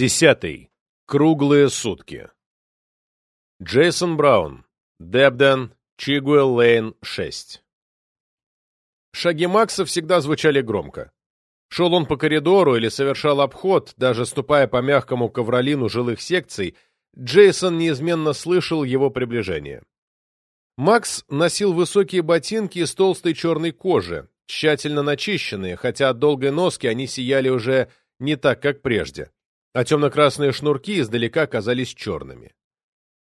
Десятый. Круглые сутки. Джейсон Браун. Дебден. Чигуэлл Лейн, 6. Шаги Макса всегда звучали громко. Шел он по коридору или совершал обход, даже ступая по мягкому ковролину жилых секций, Джейсон неизменно слышал его приближение. Макс носил высокие ботинки из толстой черной кожи, тщательно начищенные, хотя от долгой носки они сияли уже не так, как прежде а темно-красные шнурки издалека казались черными.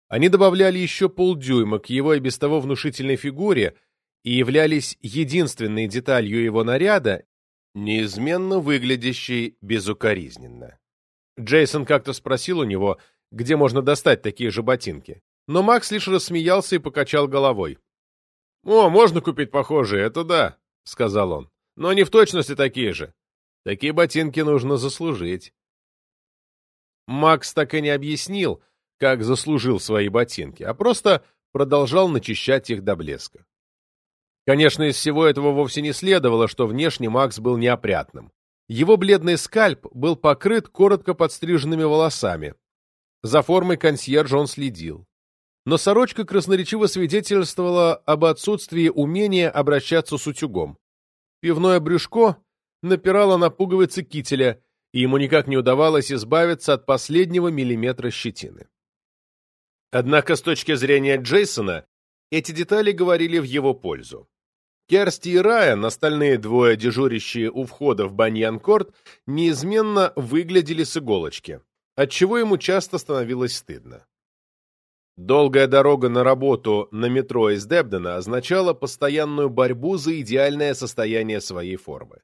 Они добавляли еще полдюйма к его и без того внушительной фигуре и являлись единственной деталью его наряда, неизменно выглядящей безукоризненно. Джейсон как-то спросил у него, где можно достать такие же ботинки, но Макс лишь рассмеялся и покачал головой. «О, можно купить похожие, это да», — сказал он, — «но не в точности такие же. Такие ботинки нужно заслужить». Макс так и не объяснил, как заслужил свои ботинки, а просто продолжал начищать их до блеска. Конечно, из всего этого вовсе не следовало, что внешне Макс был неопрятным. Его бледный скальп был покрыт коротко подстриженными волосами. За формой консьержа он следил. Но сорочка красноречиво свидетельствовала об отсутствии умения обращаться с утюгом. Пивное брюшко напирало на пуговицы кителя, и ему никак не удавалось избавиться от последнего миллиметра щетины. Однако с точки зрения Джейсона эти детали говорили в его пользу. Керсти и Райан, остальные двое, дежурящие у входа в Баньян-Корт, неизменно выглядели с иголочки, отчего ему часто становилось стыдно. Долгая дорога на работу на метро из Дебдена означала постоянную борьбу за идеальное состояние своей формы.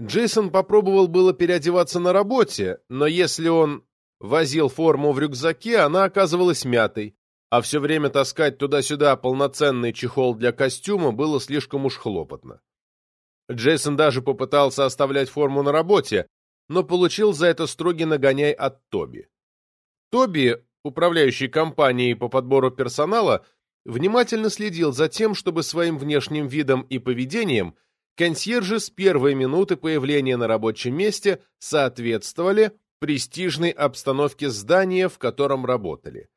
Джейсон попробовал было переодеваться на работе, но если он возил форму в рюкзаке, она оказывалась мятой, а все время таскать туда-сюда полноценный чехол для костюма было слишком уж хлопотно. Джейсон даже попытался оставлять форму на работе, но получил за это строгий нагоняй от Тоби. Тоби, управляющий компанией по подбору персонала, внимательно следил за тем, чтобы своим внешним видом и поведением – консьержи с первой минуты появления на рабочем месте соответствовали престижной обстановке здания, в котором работали.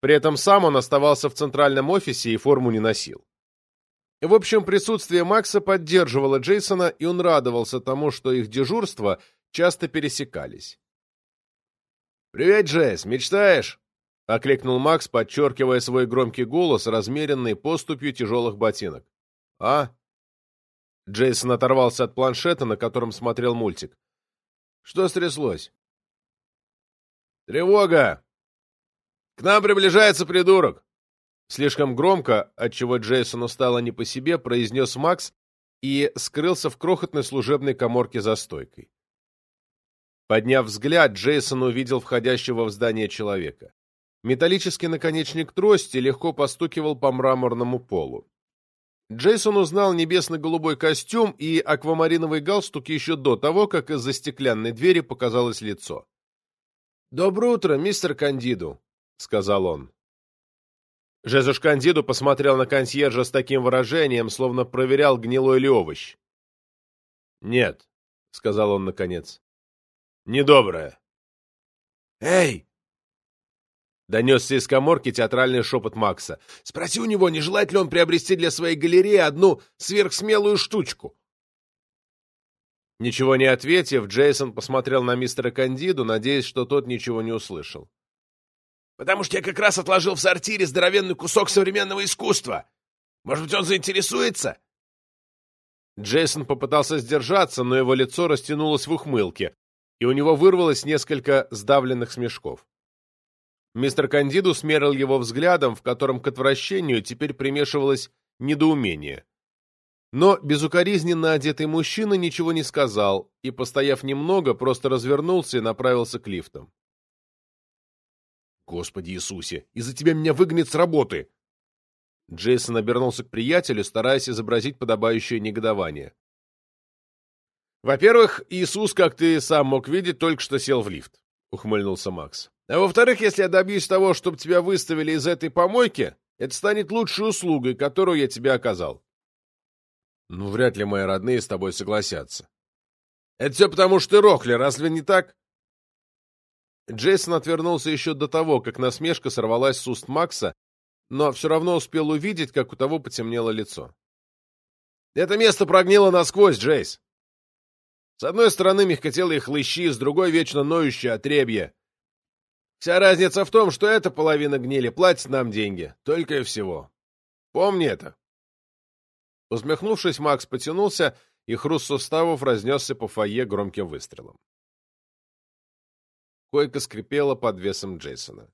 При этом сам он оставался в центральном офисе и форму не носил. В общем, присутствие Макса поддерживало Джейсона, и он радовался тому, что их дежурства часто пересекались. «Привет, Джейс, мечтаешь?» — окликнул Макс, подчеркивая свой громкий голос, размеренный поступью тяжелых ботинок. «А?» Джейсон оторвался от планшета, на котором смотрел мультик. «Что стряслось?» «Тревога! К нам приближается придурок!» Слишком громко, отчего Джейсону стало не по себе, произнес Макс и скрылся в крохотной служебной коморке за стойкой. Подняв взгляд, Джейсон увидел входящего в здание человека. Металлический наконечник трости легко постукивал по мраморному полу. Джейсон узнал небесно-голубой костюм и аквамариновый галстук еще до того, как из-за стеклянной двери показалось лицо. «Доброе утро, мистер Кандиду», — сказал он. Жезуш Кандиду посмотрел на консьержа с таким выражением, словно проверял, гнилой ли овощ. «Нет», — сказал он наконец. «Недоброе». «Эй, Донесся из коморки театральный шепот Макса. «Спроси у него, не желает ли он приобрести для своей галереи одну сверхсмелую штучку?» Ничего не ответив, Джейсон посмотрел на мистера Кандиду, надеясь, что тот ничего не услышал. «Потому что я как раз отложил в сортире здоровенный кусок современного искусства. Может быть, он заинтересуется?» Джейсон попытался сдержаться, но его лицо растянулось в ухмылке, и у него вырвалось несколько сдавленных смешков. Мистер Кандиду смерил его взглядом, в котором к отвращению теперь примешивалось недоумение. Но безукоризненно одетый мужчина ничего не сказал и, постояв немного, просто развернулся и направился к лифтам. «Господи Иисусе, из-за тебя меня выгонят с работы!» Джейсон обернулся к приятелю, стараясь изобразить подобающее негодование. «Во-первых, Иисус, как ты сам мог видеть, только что сел в лифт», — ухмыльнулся Макс. А во-вторых, если я добьюсь того, чтобы тебя выставили из этой помойки, это станет лучшей услугой, которую я тебе оказал. Ну, вряд ли мои родные с тобой согласятся. Это все потому, что ты рохли, разве не так? Джейсон отвернулся еще до того, как насмешка сорвалась с уст Макса, но все равно успел увидеть, как у того потемнело лицо. «Это место прогнило насквозь, Джейс. С одной стороны мягкотелые хлыщи, с другой вечно ноющие отребья. Вся разница в том, что эта половина гнили платит нам деньги, только и всего. Помни это». Усмехнувшись, Макс потянулся, и хруст суставов разнесся по фойе громким выстрелом. Койка скрипела под весом Джейсона.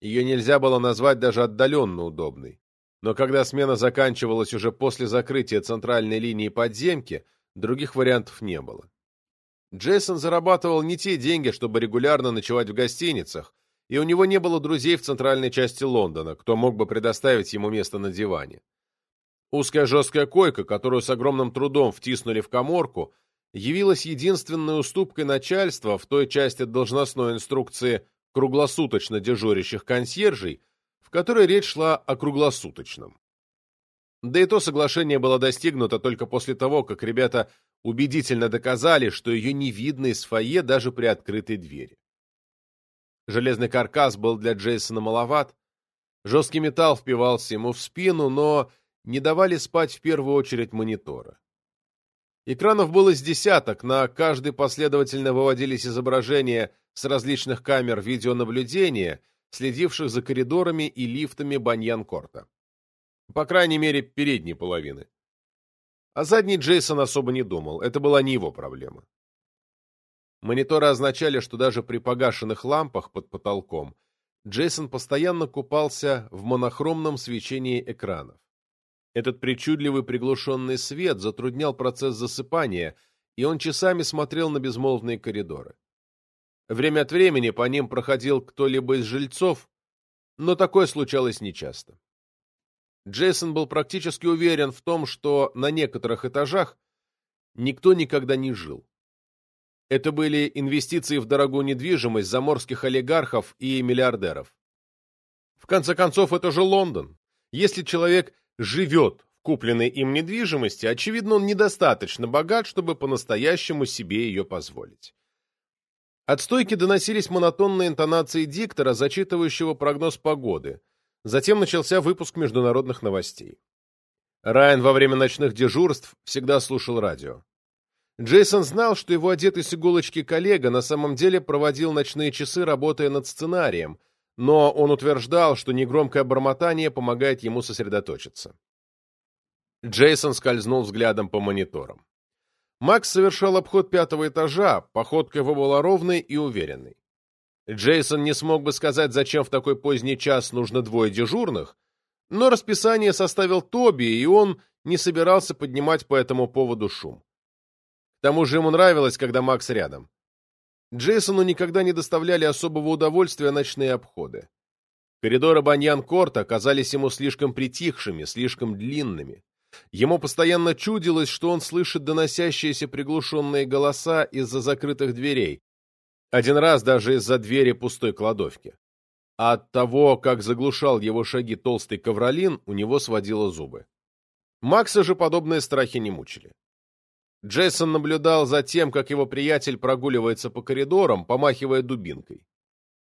Ее нельзя было назвать даже отдаленно удобной. Но когда смена заканчивалась уже после закрытия центральной линии подземки, других вариантов не было. Джейсон зарабатывал не те деньги, чтобы регулярно ночевать в гостиницах, и у него не было друзей в центральной части Лондона, кто мог бы предоставить ему место на диване. Узкая жесткая койка, которую с огромным трудом втиснули в коморку, явилась единственной уступкой начальства в той части должностной инструкции круглосуточно дежурящих консьержей, в которой речь шла о круглосуточном. Да и то соглашение было достигнуто только после того, как ребята убедительно доказали, что ее не видно из фойе даже при открытой двери. Железный каркас был для Джейсона маловат, жесткий металл впивался ему в спину, но не давали спать в первую очередь монитора. Экранов было с десяток, на каждый последовательно выводились изображения с различных камер видеонаблюдения, следивших за коридорами и лифтами Баньян-Корта. По крайней мере, передней половины. А задний Джейсон особо не думал, это была не его проблема. Мониторы означали, что даже при погашенных лампах под потолком Джейсон постоянно купался в монохромном свечении экранов. Этот причудливый приглушенный свет затруднял процесс засыпания, и он часами смотрел на безмолвные коридоры. Время от времени по ним проходил кто-либо из жильцов, но такое случалось нечасто. Джейсон был практически уверен в том, что на некоторых этажах никто никогда не жил. Это были инвестиции в дорогую недвижимость заморских олигархов и миллиардеров. В конце концов, это же Лондон. Если человек живет в купленной им недвижимости, очевидно, он недостаточно богат, чтобы по-настоящему себе ее позволить. От стойки доносились монотонные интонации диктора, зачитывающего прогноз погоды. Затем начался выпуск международных новостей. Райан во время ночных дежурств всегда слушал радио. Джейсон знал, что его одетый с иголочки коллега на самом деле проводил ночные часы, работая над сценарием, но он утверждал, что негромкое бормотание помогает ему сосредоточиться. Джейсон скользнул взглядом по мониторам. Макс совершал обход пятого этажа, походка его была ровной и уверенной. Джейсон не смог бы сказать, зачем в такой поздний час нужно двое дежурных, но расписание составил Тоби, и он не собирался поднимать по этому поводу шум. К тому же ему нравилось, когда Макс рядом. Джейсону никогда не доставляли особого удовольствия ночные обходы. Коридоры Баньян-Корта казались ему слишком притихшими, слишком длинными. Ему постоянно чудилось, что он слышит доносящиеся приглушенные голоса из-за закрытых дверей, один раз даже из-за двери пустой кладовки. А от того, как заглушал его шаги толстый ковролин, у него сводило зубы. Макса же подобные страхи не мучили. Джейсон наблюдал за тем, как его приятель прогуливается по коридорам, помахивая дубинкой.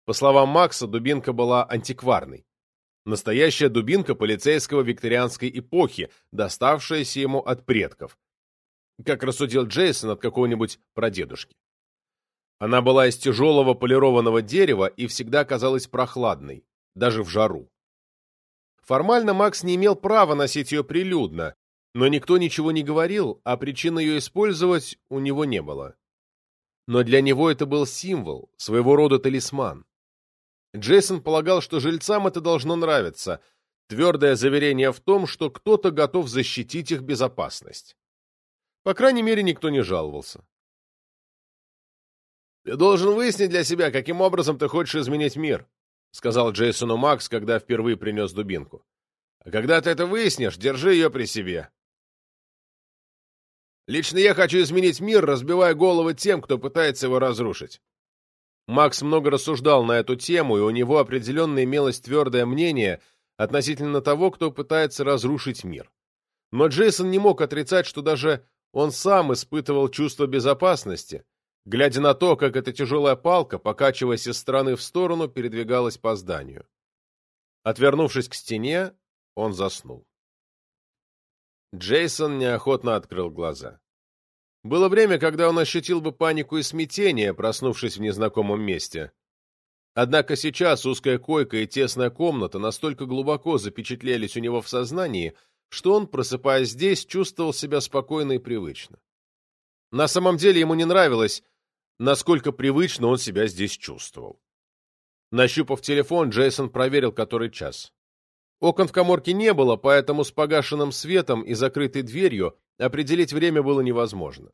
По словам Макса, дубинка была антикварной. Настоящая дубинка полицейского викторианской эпохи, доставшаяся ему от предков. Как рассудил Джейсон от какого-нибудь прадедушки. Она была из тяжелого полированного дерева и всегда казалась прохладной, даже в жару. Формально Макс не имел права носить ее прилюдно, но никто ничего не говорил, а причин ее использовать у него не было. Но для него это был символ, своего рода талисман. Джейсон полагал, что жильцам это должно нравиться, твердое заверение в том, что кто-то готов защитить их безопасность. По крайней мере, никто не жаловался. «Ты должен выяснить для себя, каким образом ты хочешь изменить мир», сказал Джейсону Макс, когда впервые принес дубинку. «А когда ты это выяснишь, держи ее при себе. Лично я хочу изменить мир, разбивая головы тем, кто пытается его разрушить. Макс много рассуждал на эту тему, и у него определенно имелось твердое мнение относительно того, кто пытается разрушить мир. Но Джейсон не мог отрицать, что даже он сам испытывал чувство безопасности, глядя на то, как эта тяжелая палка, покачиваясь из стороны в сторону, передвигалась по зданию. Отвернувшись к стене, он заснул. Джейсон неохотно открыл глаза. Было время, когда он ощутил бы панику и смятение, проснувшись в незнакомом месте. Однако сейчас узкая койка и тесная комната настолько глубоко запечатлелись у него в сознании, что он, просыпаясь здесь, чувствовал себя спокойно и привычно. На самом деле ему не нравилось, насколько привычно он себя здесь чувствовал. Нащупав телефон, Джейсон проверил, который час. Окон в коморке не было, поэтому с погашенным светом и закрытой дверью определить время было невозможно.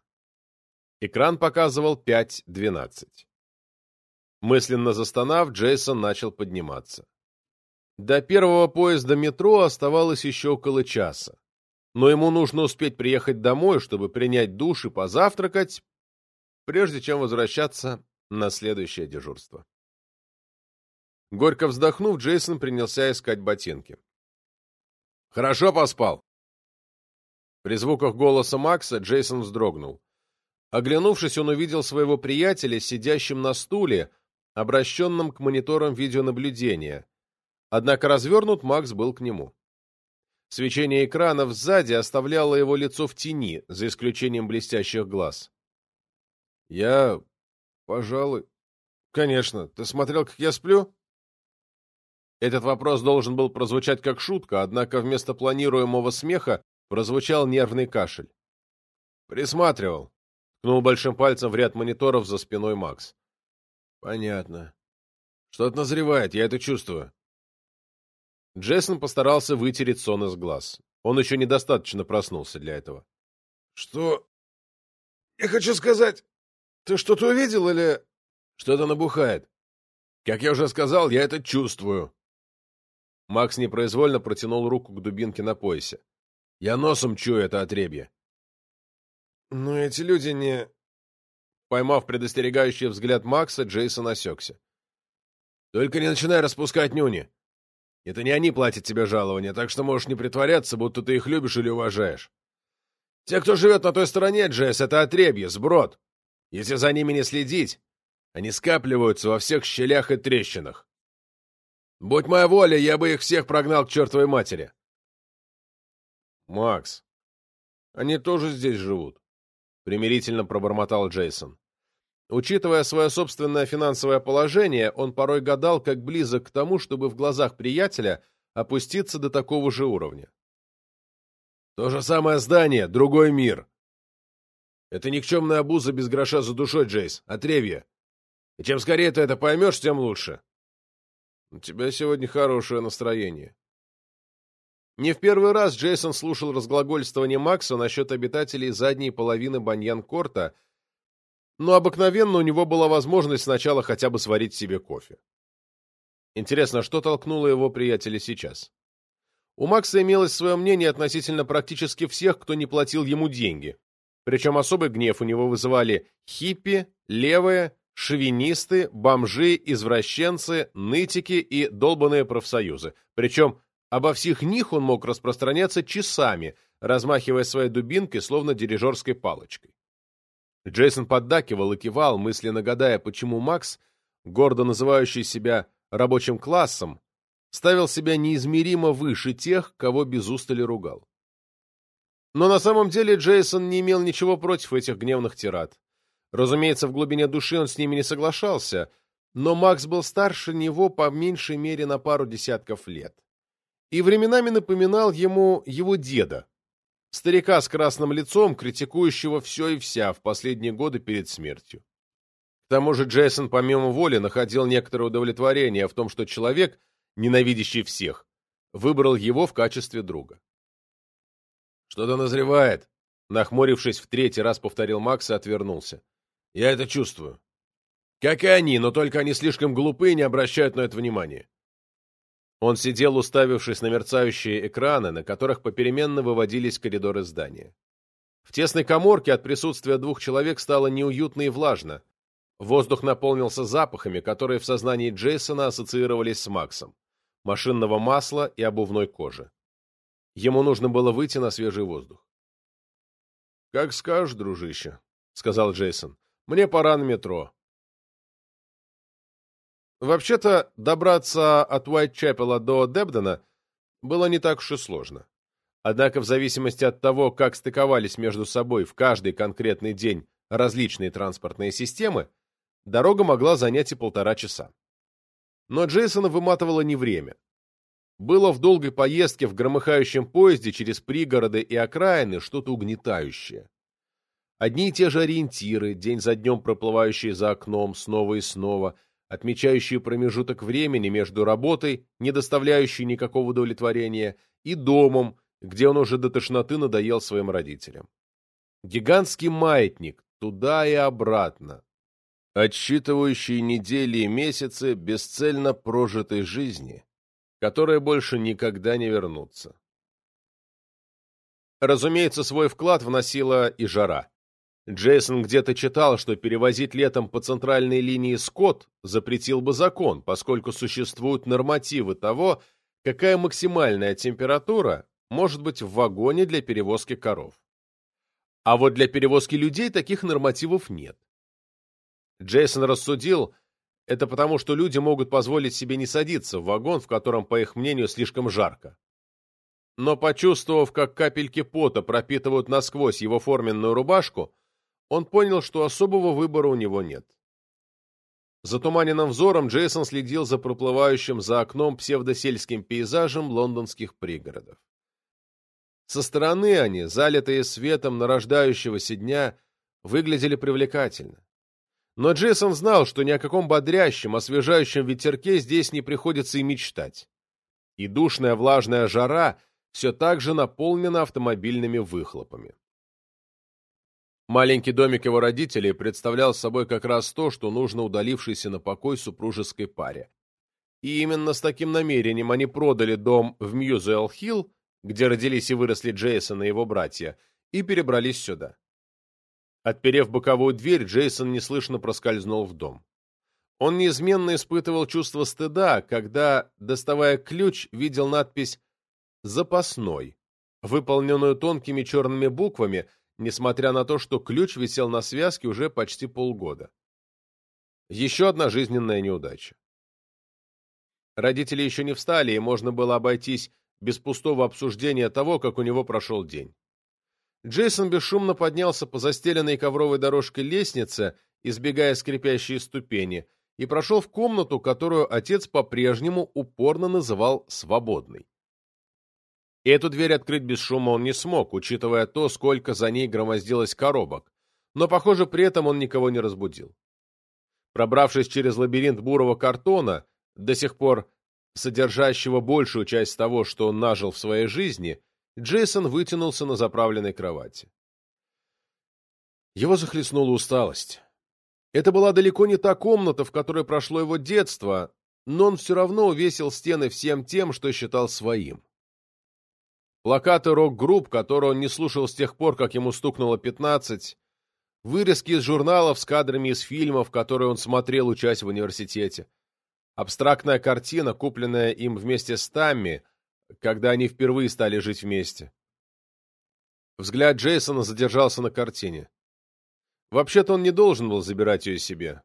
Экран показывал 5.12. Мысленно застонав, Джейсон начал подниматься. До первого поезда метро оставалось еще около часа. Но ему нужно успеть приехать домой, чтобы принять душ и позавтракать, прежде чем возвращаться на следующее дежурство. Горько вздохнув, Джейсон принялся искать ботинки. «Хорошо поспал?» При звуках голоса Макса Джейсон вздрогнул. Оглянувшись, он увидел своего приятеля, сидящим на стуле, обращенном к мониторам видеонаблюдения. Однако развернут Макс был к нему. Свечение экранов сзади оставляло его лицо в тени, за исключением блестящих глаз. «Я... пожалуй...» «Конечно. Ты смотрел, как я сплю?» Этот вопрос должен был прозвучать как шутка, однако вместо планируемого смеха прозвучал нервный кашель. «Присматривал», — ткнул большим пальцем в ряд мониторов за спиной Макс. Понятно. Что-то назревает, я это чувствую. Джейсон постарался вытереть сон из глаз. Он еще недостаточно проснулся для этого. Что? Я хочу сказать, ты что-то увидел или... Что-то набухает. Как я уже сказал, я это чувствую. Макс непроизвольно протянул руку к дубинке на поясе. Я носом чую это отребье. Но эти люди не... Поймав предостерегающий взгляд Макса, Джейсон осекся. «Только не начинай распускать нюни. Это не они платят тебе жалования, так что можешь не притворяться, будто ты их любишь или уважаешь. Те, кто живет на той стороне, Джейс, это отребье, сброд. Если за ними не следить, они скапливаются во всех щелях и трещинах. Будь моя воля, я бы их всех прогнал к чертовой матери». «Макс, они тоже здесь живут примирительно пробормотал Джейсон. Учитывая свое собственное финансовое положение, он порой гадал, как близок к тому, чтобы в глазах приятеля опуститься до такого же уровня. То же самое здание, другой мир. Это никчемная обуза без гроша за душой, Джейс, отревье. И чем скорее ты это поймешь, тем лучше. У тебя сегодня хорошее настроение. Не в первый раз Джейсон слушал разглагольствование Макса насчет обитателей задней половины Баньян-Корта, но обыкновенно у него была возможность сначала хотя бы сварить себе кофе. Интересно, что толкнуло его приятеля сейчас? У Макса имелось свое мнение относительно практически всех, кто не платил ему деньги. Причем особый гнев у него вызывали хиппи, левые, шовинисты, бомжи, извращенцы, нытики и долбанные профсоюзы. Причем Обо всех них он мог распространяться часами, размахивая своей дубинкой, словно дирижерской палочкой. Джейсон поддакивал и кивал, мысленно гадая, почему Макс, гордо называющий себя рабочим классом, ставил себя неизмеримо выше тех, кого без устали ругал. Но на самом деле Джейсон не имел ничего против этих гневных тират. Разумеется, в глубине души он с ними не соглашался, но Макс был старше него по меньшей мере на пару десятков лет и временами напоминал ему его деда, старика с красным лицом, критикующего все и вся в последние годы перед смертью. К тому же Джейсон помимо воли находил некоторое удовлетворение в том, что человек, ненавидящий всех, выбрал его в качестве друга. «Что-то назревает», — нахмурившись в третий раз повторил Макс и отвернулся. «Я это чувствую. Как и они, но только они слишком глупы и не обращают на это внимания. Он сидел, уставившись на мерцающие экраны, на которых попеременно выводились коридоры здания. В тесной коморке от присутствия двух человек стало неуютно и влажно. Воздух наполнился запахами, которые в сознании Джейсона ассоциировались с Максом. Машинного масла и обувной кожи. Ему нужно было выйти на свежий воздух. «Как скажешь, дружище», — сказал Джейсон. Мне пора на метро. Вообще-то, добраться от Уайтчепела до Дебдена было не так уж и сложно. Однако в зависимости от того, как стыковались между собой в каждый конкретный день различные транспортные системы, дорога могла занять и полтора часа. Но Джейсона выматывало не время. Было в долгой поездке в громыхающем поезде через пригороды и окраины что-то угнетающее. Одни и те же ориентиры, день за днем проплывающие за окном снова и снова, отмечающие промежуток времени между работой, не доставляющей никакого удовлетворения, и домом, где он уже до тошноты надоел своим родителям. Гигантский маятник, туда и обратно, отсчитывающий недели и месяцы бесцельно прожитой жизни, которые больше никогда не вернутся. Разумеется, свой вклад вносила и жара. Джейсон где-то читал, что перевозить летом по центральной линии скот запретил бы закон, поскольку существуют нормативы того, какая максимальная температура может быть в вагоне для перевозки коров. А вот для перевозки людей таких нормативов нет. Джейсон рассудил, это потому, что люди могут позволить себе не садиться в вагон, в котором, по их мнению, слишком жарко. Но почувствовав, как капельки пота пропитывают насквозь его форменную рубашку, он понял, что особого выбора у него нет. Затуманенным взором Джейсон следил за проплывающим за окном псевдосельским пейзажем лондонских пригородов. Со стороны они, залитые светом нарождающегося дня, выглядели привлекательно. Но Джейсон знал, что ни о каком бодрящем, освежающем ветерке здесь не приходится и мечтать. И душная влажная жара все так же наполнена автомобильными выхлопами. Маленький домик его родителей представлял собой как раз то, что нужно удалившейся на покой супружеской паре. И именно с таким намерением они продали дом в Мьюзуэлл-Хилл, где родились и выросли Джейсон и его братья, и перебрались сюда. Отперев боковую дверь, Джейсон неслышно проскользнул в дом. Он неизменно испытывал чувство стыда, когда, доставая ключ, видел надпись «Запасной», выполненную тонкими черными буквами, несмотря на то, что ключ висел на связке уже почти полгода. Еще одна жизненная неудача. Родители еще не встали, и можно было обойтись без пустого обсуждения того, как у него прошел день. Джейсон бесшумно поднялся по застеленной ковровой дорожке лестнице, избегая скрипящие ступени, и прошел в комнату, которую отец по-прежнему упорно называл «свободной». Эту дверь открыть без шума он не смог, учитывая то, сколько за ней громоздилось коробок, но, похоже, при этом он никого не разбудил. Пробравшись через лабиринт бурого картона, до сих пор содержащего большую часть того, что он нажил в своей жизни, Джейсон вытянулся на заправленной кровати. Его захлестнула усталость. Это была далеко не та комната, в которой прошло его детство, но он все равно увесил стены всем тем, что считал своим. Плакаты рок-групп, которые он не слушал с тех пор, как ему стукнуло пятнадцать, вырезки из журналов с кадрами из фильмов, которые он смотрел, учась в университете, абстрактная картина, купленная им вместе с Тамми, когда они впервые стали жить вместе. Взгляд Джейсона задержался на картине. Вообще-то он не должен был забирать ее себе.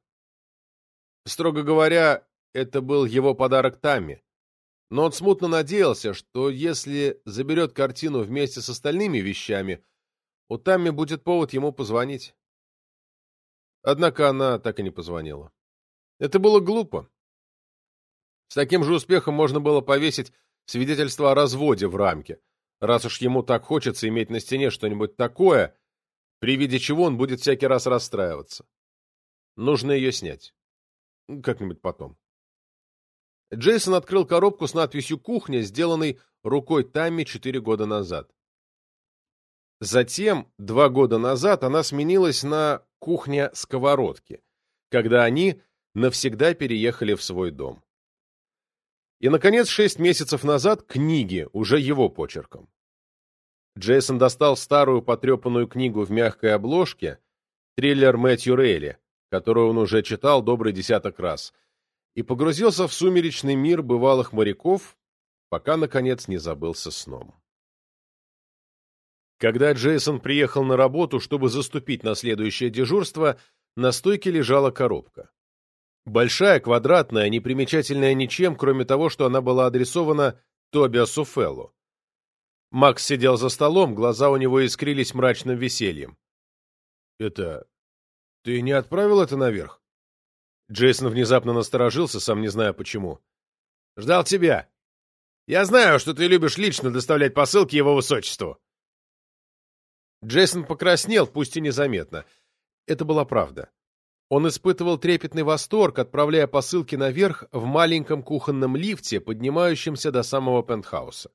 Строго говоря, это был его подарок Тамми но он смутно надеялся, что если заберет картину вместе с остальными вещами, у Тамми будет повод ему позвонить. Однако она так и не позвонила. Это было глупо. С таким же успехом можно было повесить свидетельство о разводе в рамке, раз уж ему так хочется иметь на стене что-нибудь такое, при виде чего он будет всякий раз расстраиваться. Нужно ее снять. Как-нибудь потом. Джейсон открыл коробку с надписью «Кухня», сделанной рукой Тамми четыре года назад. Затем, два года назад, она сменилась на «Кухня-сковородки», когда они навсегда переехали в свой дом. И, наконец, шесть месяцев назад книги, уже его почерком. Джейсон достал старую потрепанную книгу в мягкой обложке, триллер Мэтью Рейли, которую он уже читал добрый десяток раз, и погрузился в сумеречный мир бывалых моряков, пока, наконец, не забылся сном. Когда Джейсон приехал на работу, чтобы заступить на следующее дежурство, на стойке лежала коробка. Большая, квадратная, непримечательная ничем, кроме того, что она была адресована Тобиасу Феллу. Макс сидел за столом, глаза у него искрились мрачным весельем. «Это... ты не отправил это наверх?» Джейсон внезапно насторожился, сам не зная почему. «Ждал тебя. Я знаю, что ты любишь лично доставлять посылки его высочеству». Джейсон покраснел, пусть и незаметно. Это была правда. Он испытывал трепетный восторг, отправляя посылки наверх в маленьком кухонном лифте, поднимающемся до самого пентхауса.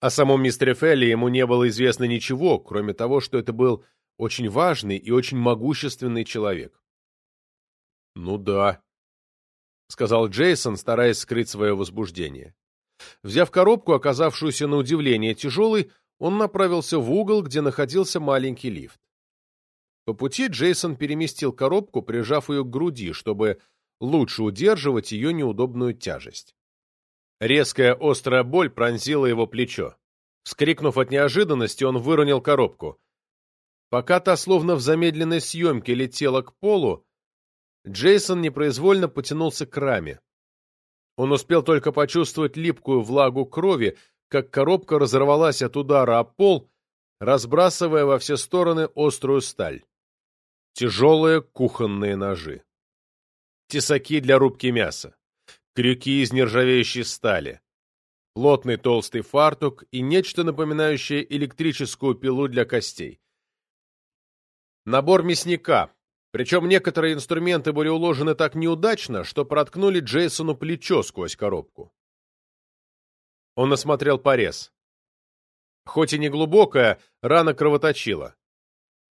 О самом мистере Фелли ему не было известно ничего, кроме того, что это был очень важный и очень могущественный человек. «Ну да», — сказал Джейсон, стараясь скрыть свое возбуждение. Взяв коробку, оказавшуюся на удивление тяжелой, он направился в угол, где находился маленький лифт. По пути Джейсон переместил коробку, прижав ее к груди, чтобы лучше удерживать ее неудобную тяжесть. Резкая острая боль пронзила его плечо. Вскрикнув от неожиданности, он выронил коробку. Пока та словно в замедленной съемке летела к полу, Джейсон непроизвольно потянулся к раме. Он успел только почувствовать липкую влагу крови, как коробка разорвалась от удара о пол, разбрасывая во все стороны острую сталь. Тяжелые кухонные ножи. Тесаки для рубки мяса. Крюки из нержавеющей стали. Плотный толстый фартук и нечто напоминающее электрическую пилу для костей. Набор мясника, причем некоторые инструменты были уложены так неудачно, что проткнули Джейсону плечо сквозь коробку. Он осмотрел порез. Хоть и не глубокая, рана кровоточила.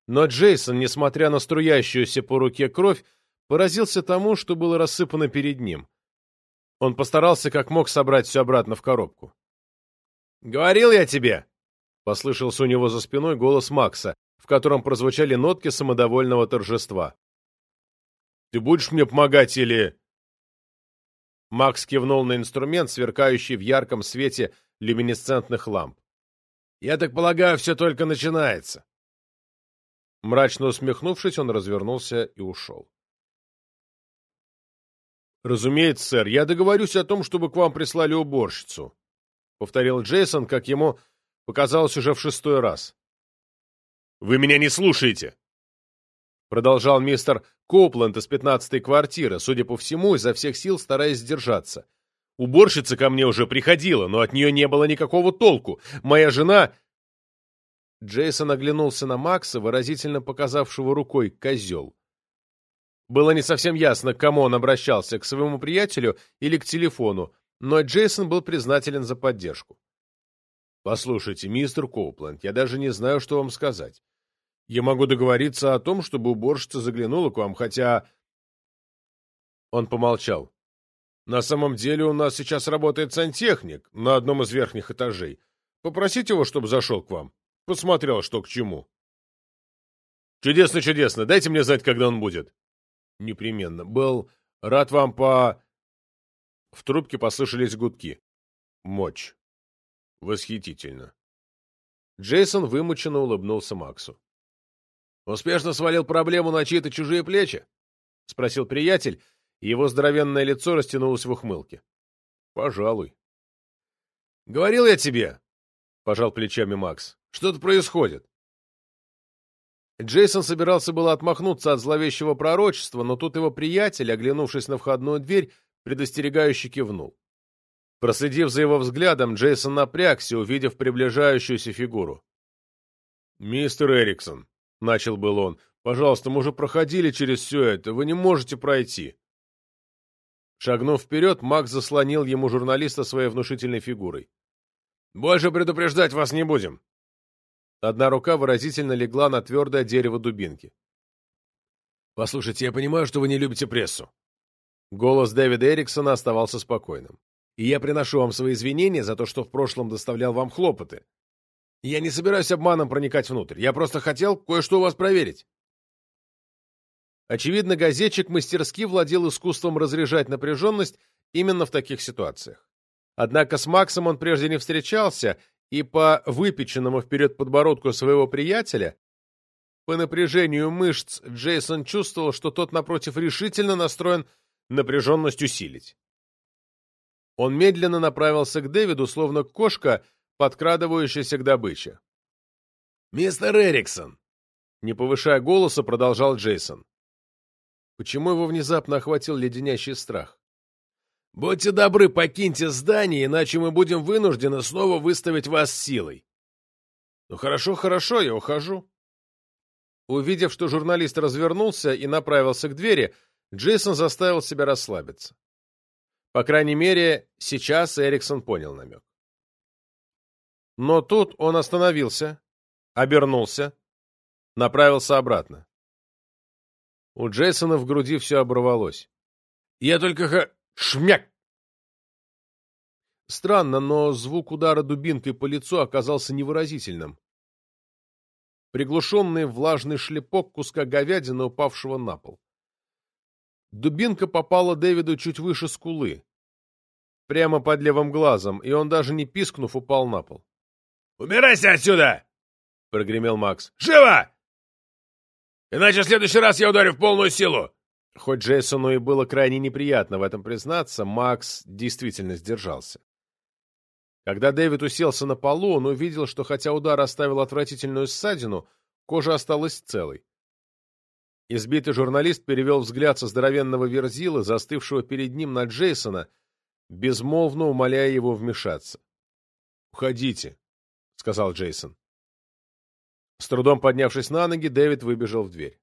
Но Джейсон, несмотря на струящуюся по руке кровь, поразился тому, что было рассыпано перед ним. Он постарался как мог собрать все обратно в коробку. «Говорил я тебе!» — послышался у него за спиной голос Макса, в котором прозвучали нотки самодовольного торжества. «Ты будешь мне помогать или...» Макс кивнул на инструмент, сверкающий в ярком свете люминесцентных ламп. «Я так полагаю, все только начинается. Мрачно усмехнувшись, он развернулся и ушел. «Разумеется, сэр, я договорюсь о том, чтобы к вам прислали уборщицу», — повторил Джейсон, как ему показалось уже в шестой раз. «Вы меня не слушаете!» Продолжал мистер Копленд из пятнадцатой квартиры, судя по всему, изо всех сил стараясь сдержаться. «Уборщица ко мне уже приходила, но от нее не было никакого толку. Моя жена...» Джейсон оглянулся на Макса, выразительно показавшего рукой «козел». Было не совсем ясно, к кому он обращался, к своему приятелю или к телефону, но Джейсон был признателен за поддержку. «Послушайте, мистер Коупленд, я даже не знаю, что вам сказать. Я могу договориться о том, чтобы уборщица заглянула к вам, хотя...» Он помолчал. «На самом деле у нас сейчас работает сантехник на одном из верхних этажей. Попросите его, чтобы зашел к вам. Посмотрел, что к чему. Чудесно, чудесно. Дайте мне знать, когда он будет. Непременно. Был рад вам по... В трубке послышались гудки. Мочь. Восхитительно. Джейсон вымученно улыбнулся Максу. «Успешно свалил проблему на чьи-то чужие плечи?» — спросил приятель, и его здоровенное лицо растянулось в ухмылке. «Пожалуй». «Говорил я тебе», — пожал плечами Макс. Что-то происходит. Джейсон собирался было отмахнуться от зловещего пророчества, но тут его приятель, оглянувшись на входную дверь, предостерегающе кивнул. Проследив за его взглядом, Джейсон напрягся, увидев приближающуюся фигуру. «Мистер Эриксон», — начал был он, — «пожалуйста, мы уже проходили через все это, вы не можете пройти». Шагнув вперед, Макс заслонил ему журналиста своей внушительной фигурой. «Больше предупреждать вас не будем. Одна рука выразительно легла на твердое дерево дубинки. «Послушайте, я понимаю, что вы не любите прессу». Голос Дэвида Эриксона оставался спокойным. «И я приношу вам свои извинения за то, что в прошлом доставлял вам хлопоты. Я не собираюсь обманом проникать внутрь. Я просто хотел кое-что у вас проверить». Очевидно, газетчик мастерски владел искусством разряжать напряженность именно в таких ситуациях. Однако с Максом он прежде не встречался и по выпеченному вперед подбородку своего приятеля По напряжению мышц Джейсон чувствовал, что тот, напротив, решительно настроен напряженность усилить. Он медленно направился к Дэвиду, словно кошка, подкрадывающаяся к добыче. «Мистер Эриксон!» Не повышая голоса, продолжал Джейсон. Почему его внезапно охватил леденящий страх? «Будьте добры, покиньте здание, иначе мы будем вынуждены снова выставить вас силой». «Ну хорошо, хорошо, я ухожу». Увидев, что журналист развернулся и направился к двери, Джейсон заставил себя расслабиться. По крайней мере, сейчас Эриксон понял намек. Но тут он остановился, обернулся, направился обратно. У Джейсона в груди все оборвалось. «Я только ха... шмяк!» Странно, но звук удара дубинкой по лицу оказался невыразительным. Приглушенный влажный шлепок куска говядины, упавшего на пол. Дубинка попала Дэвиду чуть выше скулы, прямо под левым глазом, и он, даже не пискнув, упал на пол. «Убирайся отсюда!» — прогремел Макс. «Живо! Иначе в следующий раз я ударю в полную силу!» Хоть Джейсону и было крайне неприятно в этом признаться, Макс действительно сдержался. Когда Дэвид уселся на полу, он увидел, что хотя удар оставил отвратительную ссадину, кожа осталась целой. Избитый журналист перевел взгляд со здоровенного верзила, застывшего перед ним на Джейсона, безмолвно умоляя его вмешаться. «Уходите», — сказал Джейсон. С трудом поднявшись на ноги, Дэвид выбежал в дверь.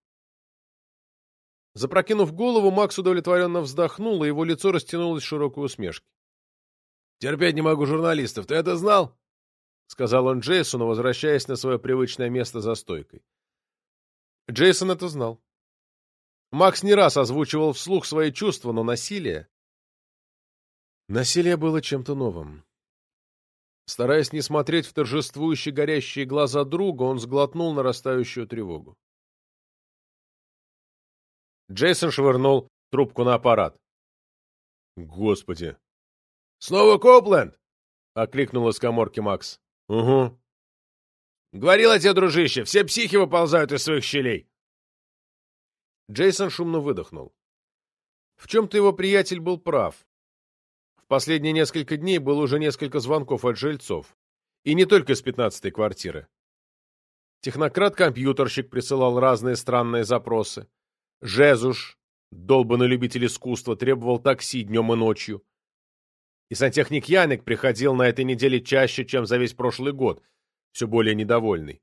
Запрокинув голову, Макс удовлетворенно вздохнул, и его лицо растянулось в широкой усмешке. «Терпеть не могу журналистов. Ты это знал?» — сказал он Джейсону, возвращаясь на свое привычное место за стойкой. Джейсон это знал. Макс не раз озвучивал вслух свои чувства, но насилие... Насилие было чем-то новым. Стараясь не смотреть в торжествующие горящие глаза друга, он сглотнул нарастающую тревогу. Джейсон швырнул трубку на аппарат. «Господи!» «Снова Копленд?» — окликнул из коморки Макс. «Угу». «Говорил я тебе, дружище, все психи выползают из своих щелей». Джейсон шумно выдохнул. В чем-то его приятель был прав. В последние несколько дней было уже несколько звонков от жильцов. И не только из пятнадцатой квартиры. Технократ-компьютерщик присылал разные странные запросы. Жезуш, долбанный любитель искусства, требовал такси днем и ночью. И сантехник Яник приходил на этой неделе чаще, чем за весь прошлый год, все более недовольный.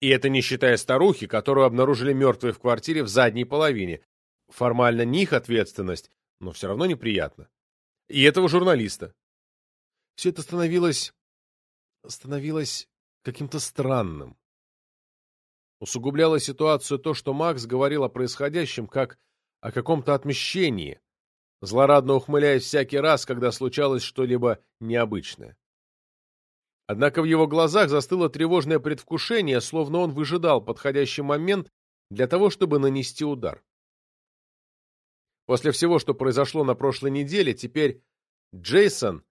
И это не считая старухи, которую обнаружили мертвой в квартире в задней половине. Формально не их ответственность, но все равно неприятно. И этого журналиста. Все это становилось... становилось каким-то странным. Усугубляло ситуацию то, что Макс говорил о происходящем как о каком-то отмещении, злорадно ухмыляясь всякий раз, когда случалось что-либо необычное. Однако в его глазах застыло тревожное предвкушение, словно он выжидал подходящий момент для того, чтобы нанести удар. После всего, что произошло на прошлой неделе, теперь Джейсон,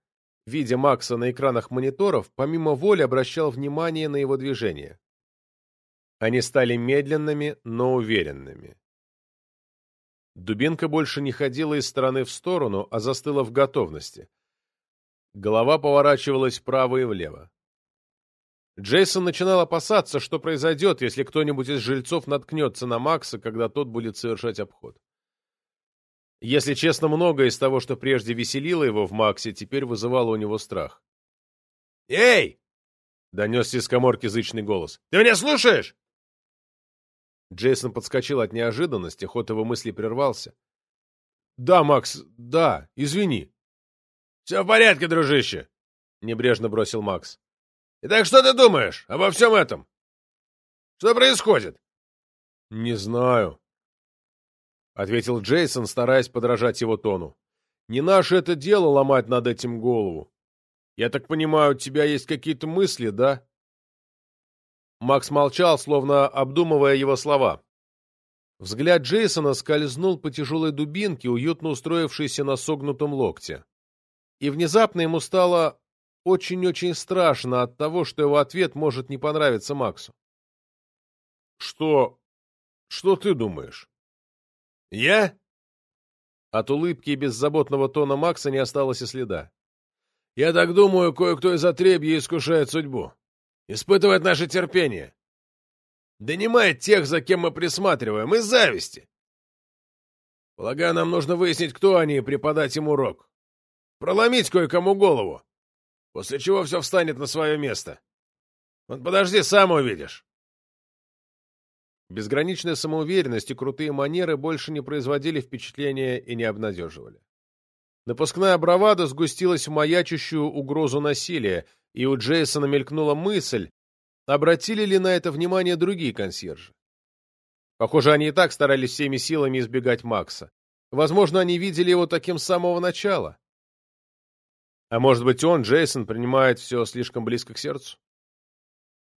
видя Макса на экранах мониторов, помимо воли обращал внимание на его движения. Они стали медленными, но уверенными. Дубинка больше не ходила из стороны в сторону, а застыла в готовности. Голова поворачивалась вправо и влево. Джейсон начинал опасаться, что произойдет, если кто-нибудь из жильцов наткнется на Макса, когда тот будет совершать обход. Если честно, многое из того, что прежде веселило его в Максе, теперь вызывало у него страх. «Эй!» — донесся из коморки зычный голос. «Ты меня слушаешь?» Джейсон подскочил от неожиданности, ход его мысли прервался. «Да, Макс, да, извини». «Все в порядке, дружище», — небрежно бросил Макс. «Итак, что ты думаешь обо всем этом? Что происходит?» «Не знаю», — ответил Джейсон, стараясь подражать его тону. «Не наше это дело ломать над этим голову. Я так понимаю, у тебя есть какие-то мысли, да?» Макс молчал, словно обдумывая его слова. Взгляд Джейсона скользнул по тяжелой дубинке, уютно устроившейся на согнутом локте. И внезапно ему стало очень-очень страшно от того, что его ответ может не понравиться Максу. Что... что ты думаешь? Я? От улыбки и беззаботного тона Макса не осталось и следа. Я так думаю, кое-кто из отребья искушает судьбу. Испытывает наше терпение. Донимает тех, за кем мы присматриваем, из зависти. Полагаю, нам нужно выяснить, кто они, и преподать им урок. Проломить кое-кому голову. После чего все встанет на свое место. Вот подожди, сам увидишь. Безграничная самоуверенность и крутые манеры больше не производили впечатления и не обнадеживали. Напускная бравада сгустилась в маячущую угрозу насилия, и у Джейсона мелькнула мысль, обратили ли на это внимание другие консьержи. Похоже, они и так старались всеми силами избегать Макса. Возможно, они видели его таким с самого начала. А может быть, он, Джейсон, принимает все слишком близко к сердцу?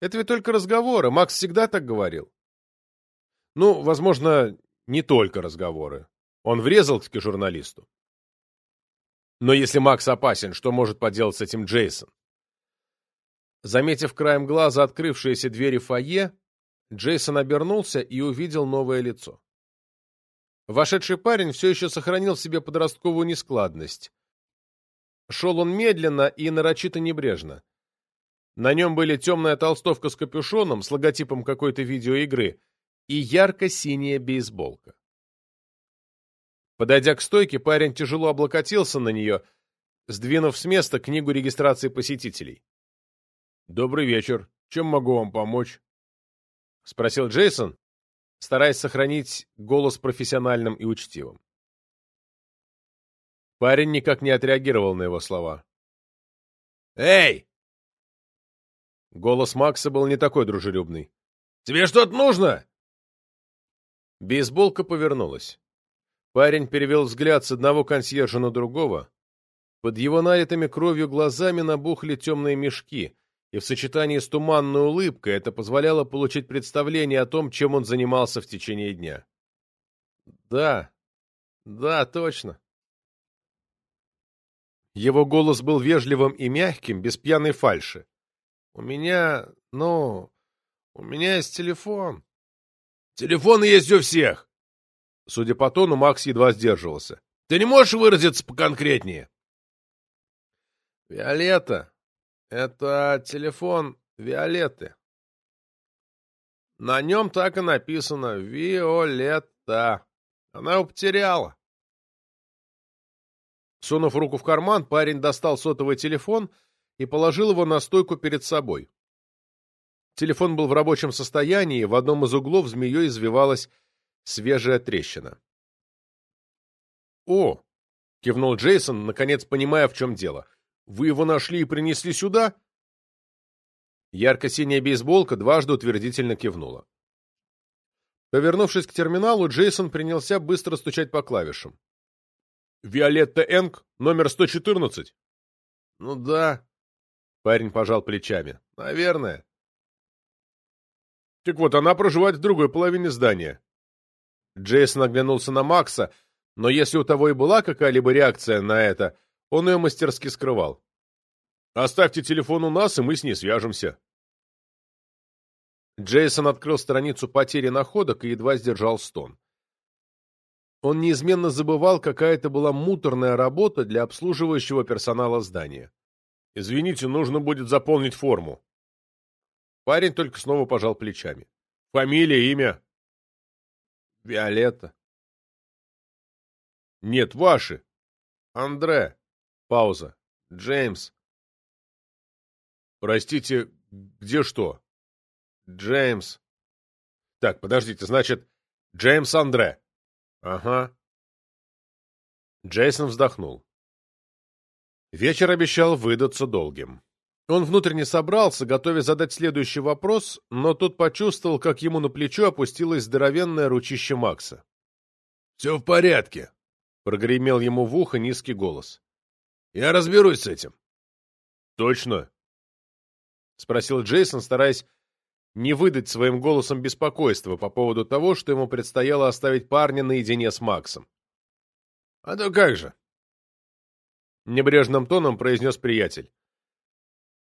Это ведь только разговоры. Макс всегда так говорил. Ну, возможно, не только разговоры. Он врезал-таки журналисту. Но если Макс опасен, что может поделать с этим Джейсон? Заметив краем глаза открывшиеся двери фойе, Джейсон обернулся и увидел новое лицо. Вошедший парень все еще сохранил в себе подростковую нескладность. Шел он медленно и нарочито небрежно. На нем были темная толстовка с капюшоном, с логотипом какой-то видеоигры, и ярко-синяя бейсболка. Подойдя к стойке, парень тяжело облокотился на нее, сдвинув с места книгу регистрации посетителей. «Добрый вечер. Чем могу вам помочь?» — спросил Джейсон, стараясь сохранить голос профессиональным и учтивым. Парень никак не отреагировал на его слова. «Эй!» Голос Макса был не такой дружелюбный. «Тебе что-то нужно?» Бейсболка повернулась. Парень перевел взгляд с одного консьержа на другого. Под его налитыми кровью глазами набухли темные мешки, и в сочетании с туманной улыбкой это позволяло получить представление о том, чем он занимался в течение дня. «Да, да, точно». Его голос был вежливым и мягким, без пьяной фальши. «У меня, ну, у меня есть телефон». «Телефоны есть у всех!» Судя по тону, Макс едва сдерживался. «Ты не можешь выразиться поконкретнее?» «Виолетта, это телефон Виолетты. На нем так и написано «Виолетта». Она его потеряла». Сунув руку в карман, парень достал сотовый телефон и положил его на стойку перед собой. Телефон был в рабочем состоянии, в одном из углов змеей извивалась свежая трещина. «О!» — кивнул Джейсон, наконец понимая, в чем дело. «Вы его нашли и принесли сюда?» Ярко-синяя бейсболка дважды утвердительно кивнула. Повернувшись к терминалу, Джейсон принялся быстро стучать по клавишам. «Виолетта Энг, номер 114?» «Ну да», — парень пожал плечами. «Наверное». «Так вот, она проживает в другой половине здания. Джейсон оглянулся на Макса, но если у того и была какая-либо реакция на это, он ее мастерски скрывал. «Оставьте телефон у нас, и мы с ней свяжемся». Джейсон открыл страницу потери находок и едва сдержал стон. Он неизменно забывал, какая это была муторная работа для обслуживающего персонала здания. «Извините, нужно будет заполнить форму». Парень только снова пожал плечами. «Фамилия, имя?» Виолетта. Нет, ваши. Андре. Пауза. Джеймс. Простите, где что? Джеймс. Так, подождите, значит, Джеймс Андре. Ага. Джейсон вздохнул. Вечер обещал выдаться долгим. Он внутренне собрался, готовя задать следующий вопрос, но тут почувствовал, как ему на плечо опустилось здоровенное ручище Макса. «Все в порядке», — прогремел ему в ухо низкий голос. «Я разберусь с этим». «Точно?» — спросил Джейсон, стараясь не выдать своим голосом беспокойства по поводу того, что ему предстояло оставить парня наедине с Максом. «А то как же?» Небрежным тоном произнес приятель.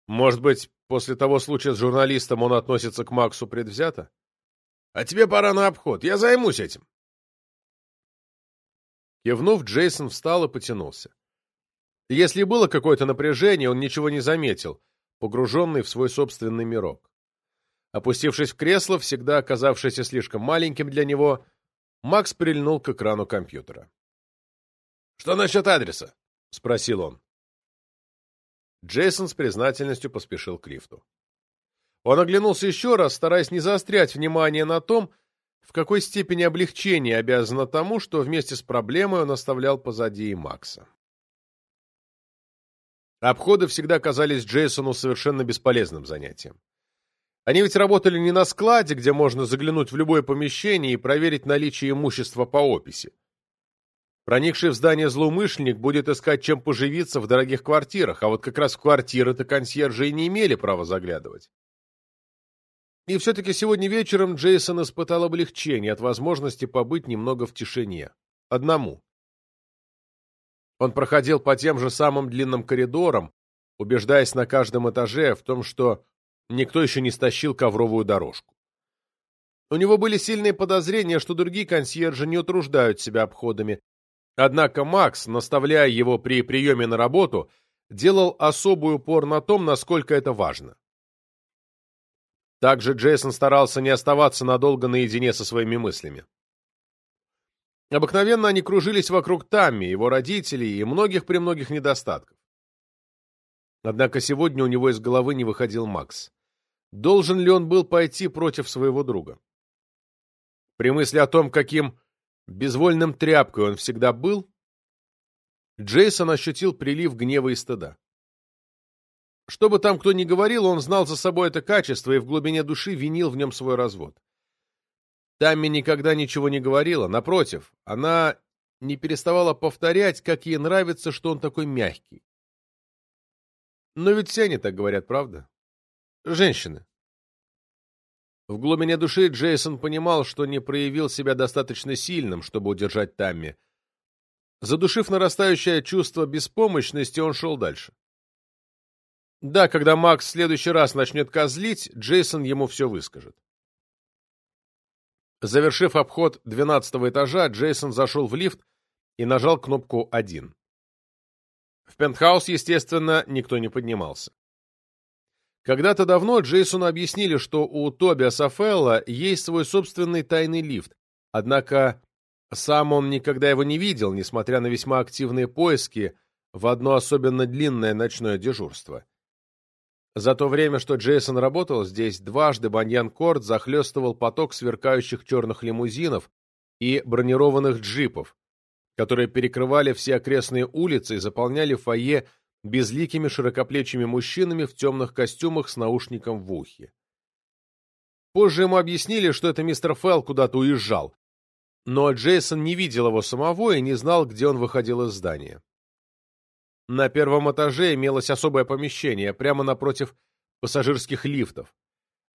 Может быть, после того случая с журналистом он относится к Максу предвзято? А тебе пора на обход. Я займусь этим. Кивнув, Джейсон встал и потянулся. Если было какое-то напряжение, он ничего не заметил, погруженный в свой собственный мирок. Опустившись в кресло, всегда оказавшееся слишком маленьким для него, Макс прильнул к экрану компьютера. «Что насчет адреса?» — спросил он. Джейсон с признательностью поспешил к лифту. Он оглянулся еще раз, стараясь не заострять внимание на том, в какой степени облегчение обязано тому, что вместе с проблемой он оставлял позади и Макса. Обходы всегда казались Джейсону совершенно бесполезным занятием. Они ведь работали не на складе, где можно заглянуть в любое помещение и проверить наличие имущества по описи. Проникший в здание злоумышленник будет искать чем поживиться в дорогих квартирах, а вот как раз в квартиры-то консьержи и не имели права заглядывать. И все-таки сегодня вечером Джейсон испытал облегчение от возможности побыть немного в тишине. Одному. Он проходил по тем же самым длинным коридорам, убеждаясь на каждом этаже в том, что никто еще не стащил ковровую дорожку. У него были сильные подозрения, что другие консьержи не утруждают себя обходами. Однако Макс, наставляя его при приеме на работу, делал особый упор на том, насколько это важно. Также Джейсон старался не оставаться надолго наедине со своими мыслями. Обыкновенно они кружились вокруг Тамми, его родителей и многих-премногих недостатков. Однако сегодня у него из головы не выходил Макс. Должен ли он был пойти против своего друга? При мысли о том, каким безвольным тряпкой он всегда был, Джейсон ощутил прилив гнева и стыда. Что бы там кто ни говорил, он знал за собой это качество и в глубине души винил в нем свой развод. Тамми никогда ничего не говорила, напротив, она не переставала повторять, как ей нравится, что он такой мягкий. Но ведь все они так говорят, правда? Женщины. В глубине души Джейсон понимал, что не проявил себя достаточно сильным, чтобы удержать Тамми. Задушив нарастающее чувство беспомощности, он шел дальше. Да, когда Макс в следующий раз начнет козлить, Джейсон ему все выскажет. Завершив обход двенадцатого этажа, Джейсон зашел в лифт и нажал кнопку «1». В пентхаус, естественно, никто не поднимался. Когда-то давно Джейсону объяснили, что у Тобиаса Фелла есть свой собственный тайный лифт, однако сам он никогда его не видел, несмотря на весьма активные поиски в одно особенно длинное ночное дежурство. За то время, что Джейсон работал здесь, дважды Баньян-Корт захлестывал поток сверкающих черных лимузинов и бронированных джипов, которые перекрывали все окрестные улицы и заполняли фойе безликими широкоплечими мужчинами в темных костюмах с наушником в ухе. Позже ему объяснили, что это мистер Фелл куда-то уезжал, но Джейсон не видел его самого и не знал, где он выходил из здания. На первом этаже имелось особое помещение, прямо напротив пассажирских лифтов,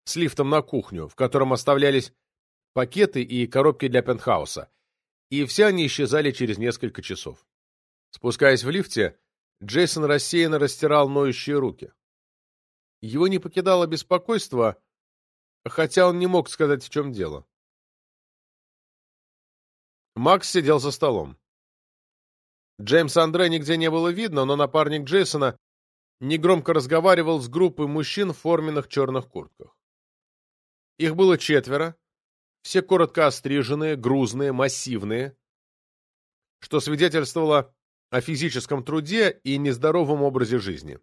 с лифтом на кухню, в котором оставлялись пакеты и коробки для пентхауса, и все они исчезали через несколько часов. Спускаясь в лифте, Джейсон рассеянно растирал ноющие руки. Его не покидало беспокойство, хотя он не мог сказать, в чем дело. Макс сидел за столом. Джеймса Андре нигде не было видно, но напарник Джейсона негромко разговаривал с группой мужчин в форменных черных куртках. Их было четверо, все коротко остриженные, грузные, массивные, что свидетельствовало о физическом труде и нездоровом образе жизни.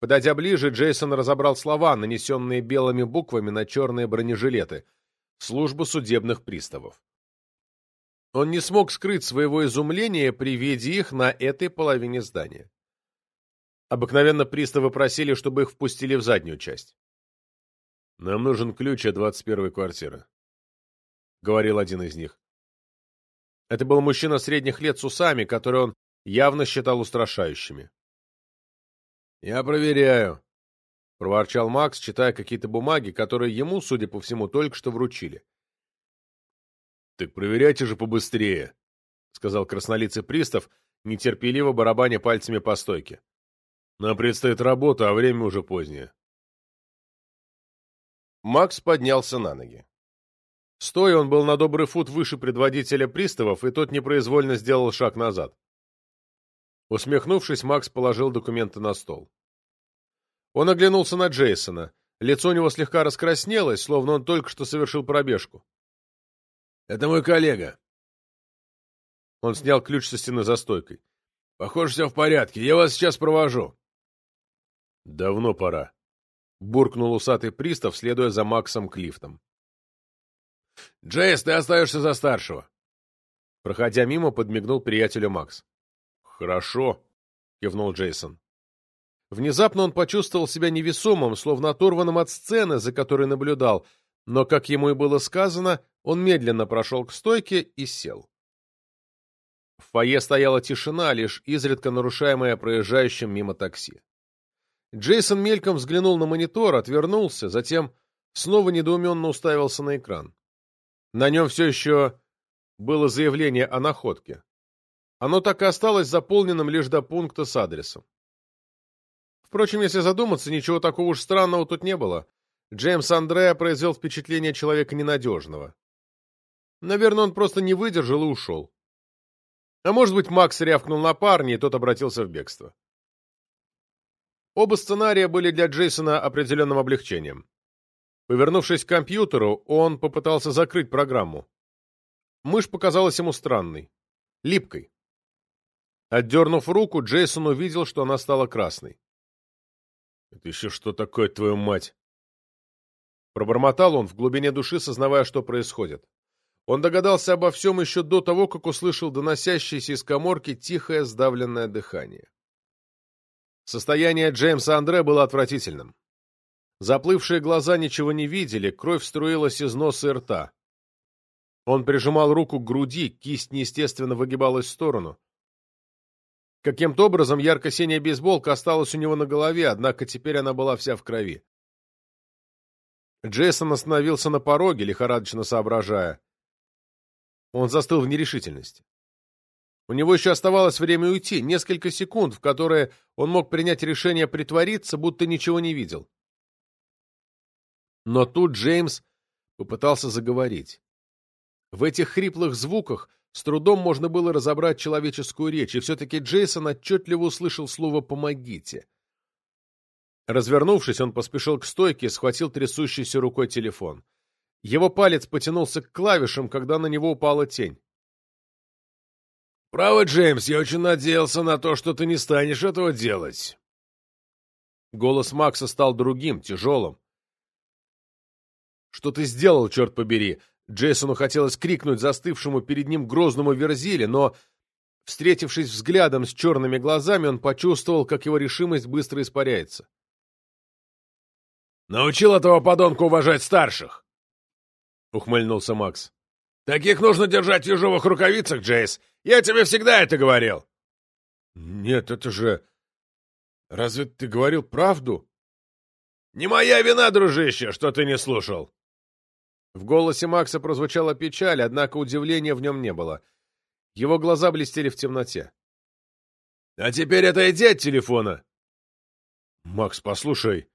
Подойдя ближе, Джейсон разобрал слова, нанесенные белыми буквами на черные бронежилеты «Служба судебных приставов». Он не смог скрыть своего изумления при виде их на этой половине здания. Обыкновенно приставы просили, чтобы их впустили в заднюю часть. «Нам нужен ключ от двадцать первой квартиры», — говорил один из них. Это был мужчина средних лет с усами, которые он явно считал устрашающими. «Я проверяю», — проворчал Макс, читая какие-то бумаги, которые ему, судя по всему, только что вручили. «Так проверяйте же побыстрее», — сказал краснолицый пристав, нетерпеливо барабаня пальцами по стойке. «Нам предстоит работа, а время уже позднее». Макс поднялся на ноги. Стоя, он был на добрый фут выше предводителя приставов, и тот непроизвольно сделал шаг назад. Усмехнувшись, Макс положил документы на стол. Он оглянулся на Джейсона. Лицо у него слегка раскраснелось, словно он только что совершил пробежку. «Это мой коллега». Он снял ключ со стены за стойкой. «Похоже, все в порядке. Я вас сейчас провожу». «Давно пора», — буркнул усатый пристав, следуя за Максом к лифтам. «Джейс, ты остаешься за старшего». Проходя мимо, подмигнул приятелю Макс. «Хорошо», — кивнул Джейсон. Внезапно он почувствовал себя невесомым, словно оторванным от сцены, за которой наблюдал, но, как ему и было сказано, он медленно прошел к стойке и сел. В фойе стояла тишина, лишь изредка нарушаемая проезжающим мимо такси. Джейсон мельком взглянул на монитор, отвернулся, затем снова недоуменно уставился на экран. На нем все еще было заявление о находке. Оно так и осталось заполненным лишь до пункта с адресом. Впрочем, если задуматься, ничего такого уж странного тут не было. Джеймс Андреа произвел впечатление человека ненадежного. Наверное, он просто не выдержал и ушел. А может быть, Макс рявкнул на парня, и тот обратился в бегство. Оба сценария были для Джейсона определенным облегчением. Повернувшись к компьютеру, он попытался закрыть программу. Мышь показалась ему странной, липкой. Отдернув руку, Джейсон увидел, что она стала красной. «Это еще что такое, твою мать?» Пробормотал он, в глубине души сознавая, что происходит. Он догадался обо всем еще до того, как услышал доносящееся из коморки тихое сдавленное дыхание. Состояние Джеймса Андре было отвратительным. Заплывшие глаза ничего не видели, кровь струилась из носа и рта. Он прижимал руку к груди, кисть неестественно выгибалась в сторону. Каким-то образом ярко-синяя бейсболка осталась у него на голове, однако теперь она была вся в крови. Джейсон остановился на пороге, лихорадочно соображая. Он застыл в нерешительности. У него еще оставалось время уйти, несколько секунд, в которые он мог принять решение притвориться, будто ничего не видел. Но тут Джеймс попытался заговорить. В этих хриплых звуках с трудом можно было разобрать человеческую речь, и все-таки Джейсон отчетливо услышал слово «помогите». Развернувшись, он поспешил к стойке и схватил трясущейся рукой телефон. Его палец потянулся к клавишам, когда на него упала тень. «Право, Джеймс, я очень надеялся на то, что ты не станешь этого делать». Голос Макса стал другим, тяжелым. «Что ты сделал, черт побери?» Джейсону хотелось крикнуть застывшему перед ним грозному Верзиле, но, встретившись взглядом с черными глазами, он почувствовал, как его решимость быстро испаряется. «Научил этого подонка уважать старших!» — ухмыльнулся Макс. «Таких нужно держать в ежовых рукавицах, Джейс! Я тебе всегда это говорил!» «Нет, это же... Разве ты говорил правду?» «Не моя вина, дружище, что ты не слушал!» В голосе Макса прозвучала печаль, однако удивления в нем не было. Его глаза блестели в темноте. «А теперь отойди от телефона!» «Макс, послушай!»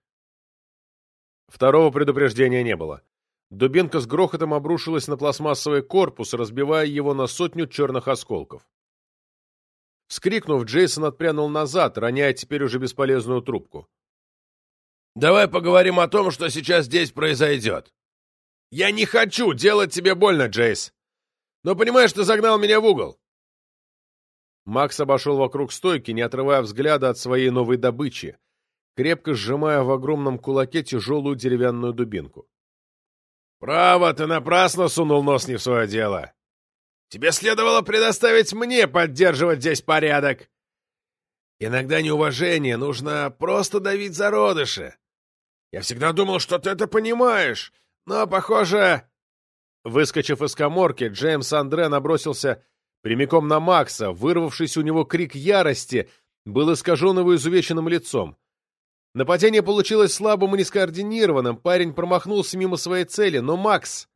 Второго предупреждения не было. Дубинка с грохотом обрушилась на пластмассовый корпус, разбивая его на сотню черных осколков. Вскрикнув, Джейсон отпрянул назад, роняя теперь уже бесполезную трубку. «Давай поговорим о том, что сейчас здесь произойдет. Я не хочу делать тебе больно, Джейс. Но понимаешь, ты загнал меня в угол. Макс обошел вокруг стойки, не отрывая взгляда от своей новой добычи, крепко сжимая в огромном кулаке тяжелую деревянную дубинку. «Право, ты напрасно сунул нос не в свое дело. Тебе следовало предоставить мне поддерживать здесь порядок. Иногда неуважение нужно просто давить зародыши. Я всегда думал, что ты это понимаешь, но, похоже...» Выскочив из коморки, Джеймс Андре набросился прямиком на Макса, вырвавшись у него крик ярости, был искажен его изувеченным лицом. Нападение получилось слабым и нескоординированным, парень промахнулся мимо своей цели, но Макс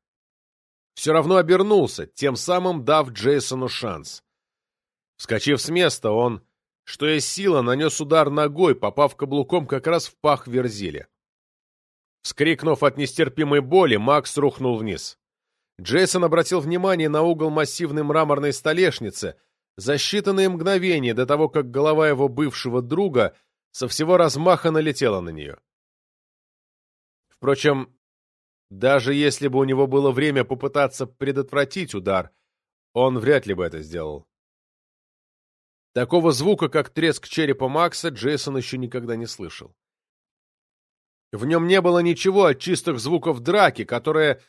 все равно обернулся, тем самым дав Джейсону шанс. Вскочив с места, он, что есть сила, нанес удар ногой, попав каблуком как раз в пах Верзиля. Вскрикнув от нестерпимой боли, Макс рухнул вниз. Джейсон обратил внимание на угол массивной мраморной столешницы за считанные мгновения до того, как голова его бывшего друга со всего размаха налетела на нее. Впрочем, даже если бы у него было время попытаться предотвратить удар, он вряд ли бы это сделал. Такого звука, как треск черепа Макса, Джейсон еще никогда не слышал. В нем не было ничего от чистых звуков драки, которые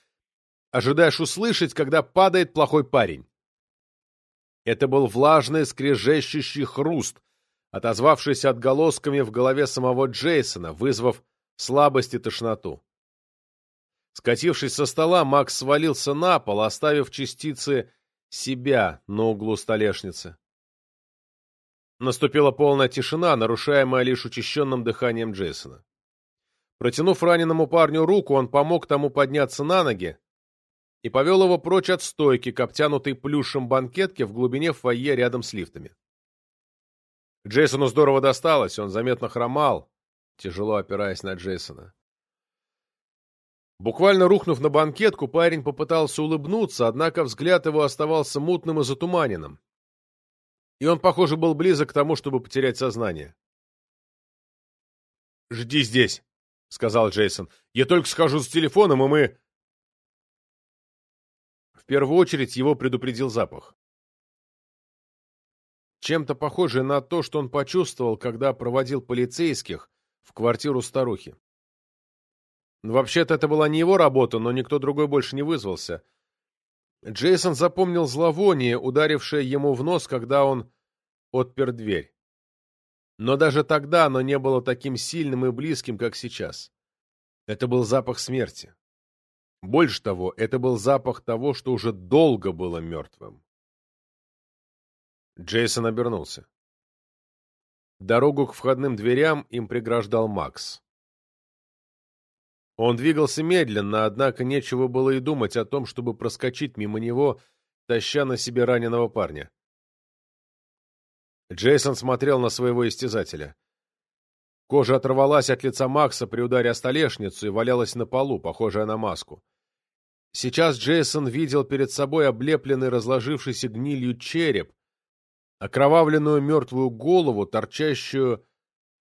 ожидаешь услышать, когда падает плохой парень. Это был влажный, скрежещущий хруст, отозвавшийся отголосками в голове самого Джейсона, вызвав слабость и тошноту. Скатившись со стола, Макс свалился на пол, оставив частицы себя на углу столешницы. Наступила полная тишина, нарушаемая лишь учащенным дыханием Джейсона. Протянув раненому парню руку, он помог тому подняться на ноги и повел его прочь от стойки к обтянутой плюшем банкетке в глубине фойе рядом с лифтами. Джейсону здорово досталось, он заметно хромал, тяжело опираясь на Джейсона. Буквально рухнув на банкетку, парень попытался улыбнуться, однако взгляд его оставался мутным и затуманенным. И он, похоже, был близок к тому, чтобы потерять сознание. «Жди здесь», — сказал Джейсон. «Я только схожу с телефоном, и мы...» В первую очередь его предупредил запах. Чем-то похожий на то, что он почувствовал, когда проводил полицейских в квартиру старухи. Вообще-то это была не его работа, но никто другой больше не вызвался. Джейсон запомнил зловоние, ударившее ему в нос, когда он отпер дверь. Но даже тогда оно не было таким сильным и близким, как сейчас. Это был запах смерти. Больше того, это был запах того, что уже долго было мертвым. Джейсон обернулся. Дорогу к входным дверям им преграждал Макс. Он двигался медленно, однако нечего было и думать о том, чтобы проскочить мимо него, таща на себе раненого парня. Джейсон смотрел на своего истязателя. Кожа оторвалась от лица Макса при ударе о столешницу и валялась на полу, похожая на маску. Сейчас Джейсон видел перед собой облепленный разложившийся гнилью череп, окровавленную мертвую голову, торчащую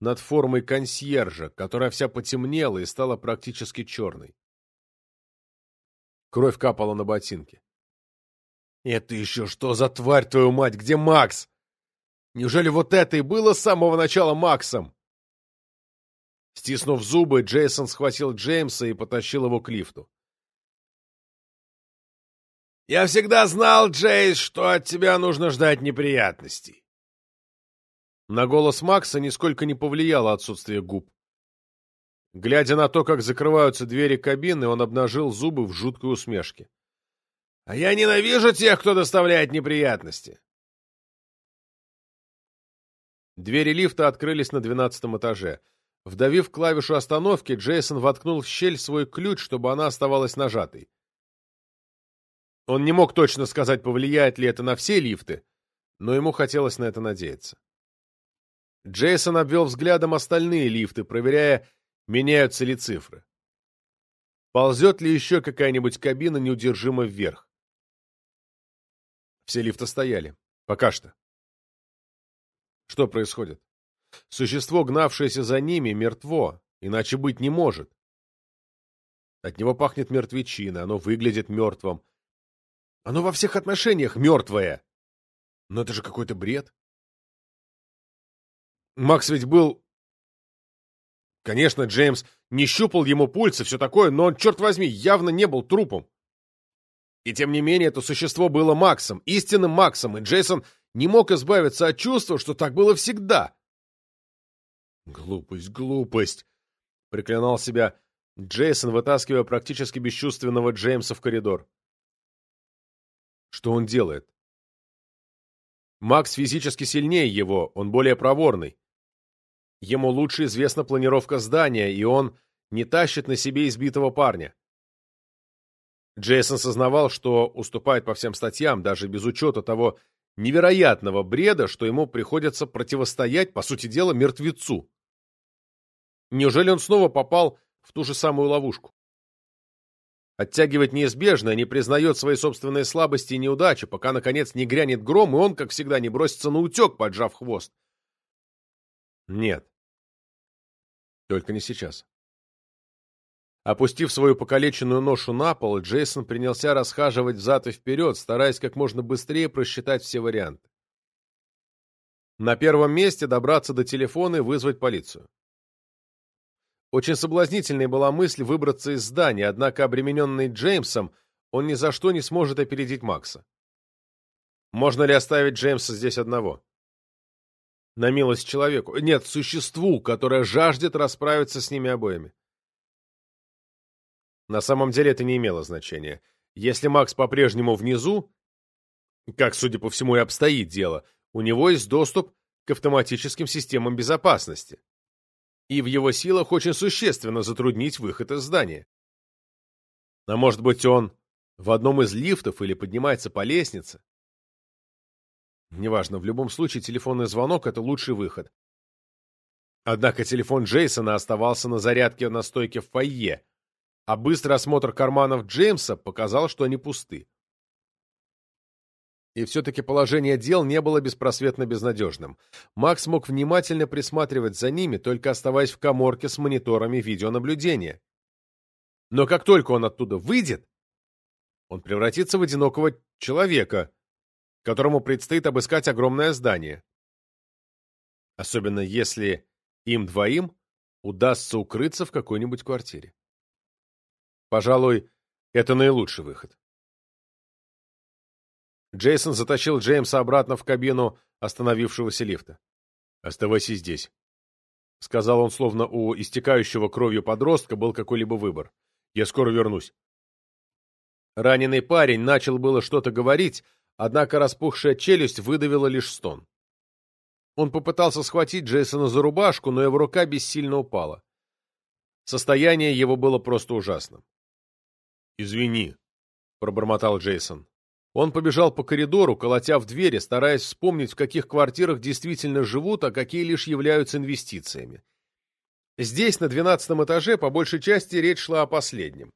над формой консьержа, которая вся потемнела и стала практически черной. Кровь капала на ботинки. «Это еще что за тварь, твою мать? Где Макс? Неужели вот это и было с самого начала Максом?» Стиснув зубы, Джейсон схватил Джеймса и потащил его к лифту. «Я всегда знал, Джейс, что от тебя нужно ждать неприятностей. На голос Макса нисколько не повлияло отсутствие губ. Глядя на то, как закрываются двери кабины, он обнажил зубы в жуткой усмешке. «А я ненавижу тех, кто доставляет неприятности!» Двери лифта открылись на двенадцатом этаже. Вдавив клавишу остановки, Джейсон воткнул в щель свой ключ, чтобы она оставалась нажатой. Он не мог точно сказать, повлияет ли это на все лифты, но ему хотелось на это надеяться. Джейсон обвел взглядом остальные лифты, проверяя, меняются ли цифры. Ползет ли еще какая-нибудь кабина неудержимо вверх? Все лифты стояли. Пока что. Что происходит? Существо, гнавшееся за ними, мертво, иначе быть не может. От него пахнет мертвечина, оно выглядит мертвым. Оно во всех отношениях мертвое. Но это же какой-то бред. Макс ведь был... Конечно, Джеймс не щупал ему пульс и все такое, но он, черт возьми, явно не был трупом. И тем не менее, это существо было Максом, истинным Максом, и Джейсон не мог избавиться от чувства, что так было всегда. «Глупость, глупость!» — приклинал себя Джейсон, вытаскивая практически бесчувственного Джеймса в коридор. Что он делает? Макс физически сильнее его, он более проворный. Ему лучше известна планировка здания, и он не тащит на себе избитого парня. Джейсон сознавал, что уступает по всем статьям, даже без учета того невероятного бреда, что ему приходится противостоять, по сути дела, мертвецу. Неужели он снова попал в ту же самую ловушку? Оттягивать неизбежно, не признает свои собственные слабости и неудачи, пока, наконец, не грянет гром, и он, как всегда, не бросится на утек, поджав хвост. Нет. Только не сейчас. Опустив свою покалеченную ношу на пол, Джейсон принялся расхаживать взад и вперед, стараясь как можно быстрее просчитать все варианты. На первом месте добраться до телефона и вызвать полицию. Очень соблазнительной была мысль выбраться из здания, однако, обремененный Джеймсом, он ни за что не сможет опередить Макса. Можно ли оставить Джеймса здесь одного? На милость человеку. Нет, существу, которое жаждет расправиться с ними обоими. На самом деле это не имело значения. Если Макс по-прежнему внизу, как, судя по всему, и обстоит дело, у него есть доступ к автоматическим системам безопасности. И в его силах очень существенно затруднить выход из здания. А может быть, он в одном из лифтов или поднимается по лестнице? Неважно, в любом случае телефонный звонок — это лучший выход. Однако телефон Джейсона оставался на зарядке на стойке в фойе, а быстрый осмотр карманов Джеймса показал, что они пусты. И все-таки положение дел не было беспросветно безнадежным. Макс мог внимательно присматривать за ними, только оставаясь в коморке с мониторами видеонаблюдения. Но как только он оттуда выйдет, он превратится в одинокого человека, которому предстоит обыскать огромное здание. Особенно если им двоим удастся укрыться в какой-нибудь квартире. Пожалуй, это наилучший выход. Джейсон затащил Джеймса обратно в кабину остановившегося лифта. «Оставайся здесь», — сказал он, словно у истекающего кровью подростка был какой-либо выбор. «Я скоро вернусь». Раненый парень начал было что-то говорить, однако распухшая челюсть выдавила лишь стон. Он попытался схватить Джейсона за рубашку, но его рука бессильно упала. Состояние его было просто ужасным. «Извини», — пробормотал Джейсон. Он побежал по коридору, колотя в двери, стараясь вспомнить, в каких квартирах действительно живут, а какие лишь являются инвестициями. Здесь, на двенадцатом этаже, по большей части речь шла о последнем.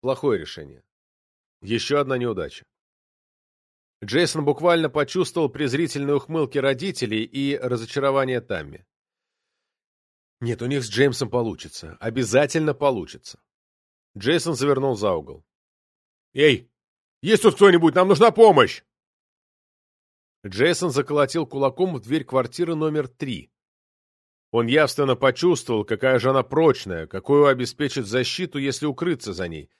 Плохое решение. Еще одна неудача. Джейсон буквально почувствовал презрительные ухмылки родителей и разочарование Тамми. Нет, у них с Джеймсом получится. Обязательно получится. Джейсон завернул за угол. «Эй, есть тут кто-нибудь? Нам нужна помощь!» Джейсон заколотил кулаком в дверь квартиры номер три. Он явственно почувствовал, какая же она прочная, какую обеспечит защиту, если укрыться за ней.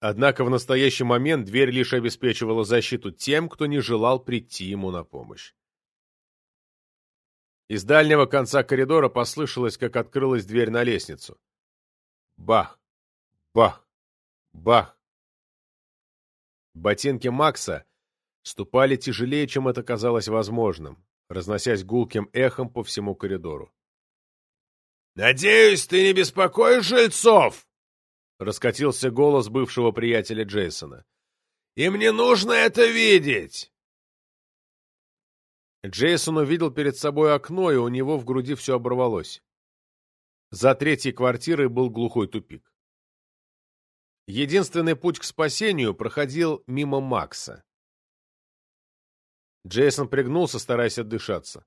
Однако в настоящий момент дверь лишь обеспечивала защиту тем, кто не желал прийти ему на помощь. Из дальнего конца коридора послышалось, как открылась дверь на лестницу. Бах! Бах! Бах! Ботинки Макса ступали тяжелее, чем это казалось возможным, разносясь гулким эхом по всему коридору. «Надеюсь, ты не беспокоишь жильцов?» — раскатился голос бывшего приятеля Джейсона. «И мне нужно это видеть!» Джейсон увидел перед собой окно, и у него в груди все оборвалось. За третьей квартирой был глухой тупик. Единственный путь к спасению проходил мимо Макса. Джейсон пригнулся, стараясь отдышаться.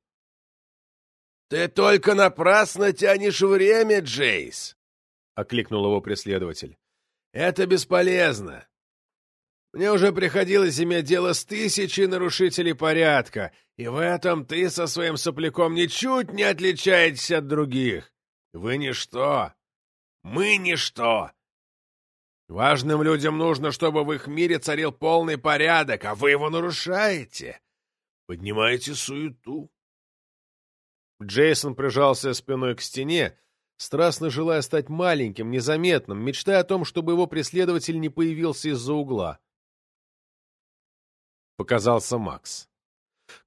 «Ты только напрасно тянешь время, Джейс!» — окликнул его преследователь. «Это бесполезно. Мне уже приходилось иметь дело с тысячей нарушителей порядка, и в этом ты со своим сопляком ничуть не отличаетесь от других. Вы ничто. Мы ничто. Важным людям нужно, чтобы в их мире царил полный порядок, а вы его нарушаете. Поднимаете суету. Джейсон прижался спиной к стене, страстно желая стать маленьким, незаметным, мечтая о том, чтобы его преследователь не появился из-за угла. Показался Макс.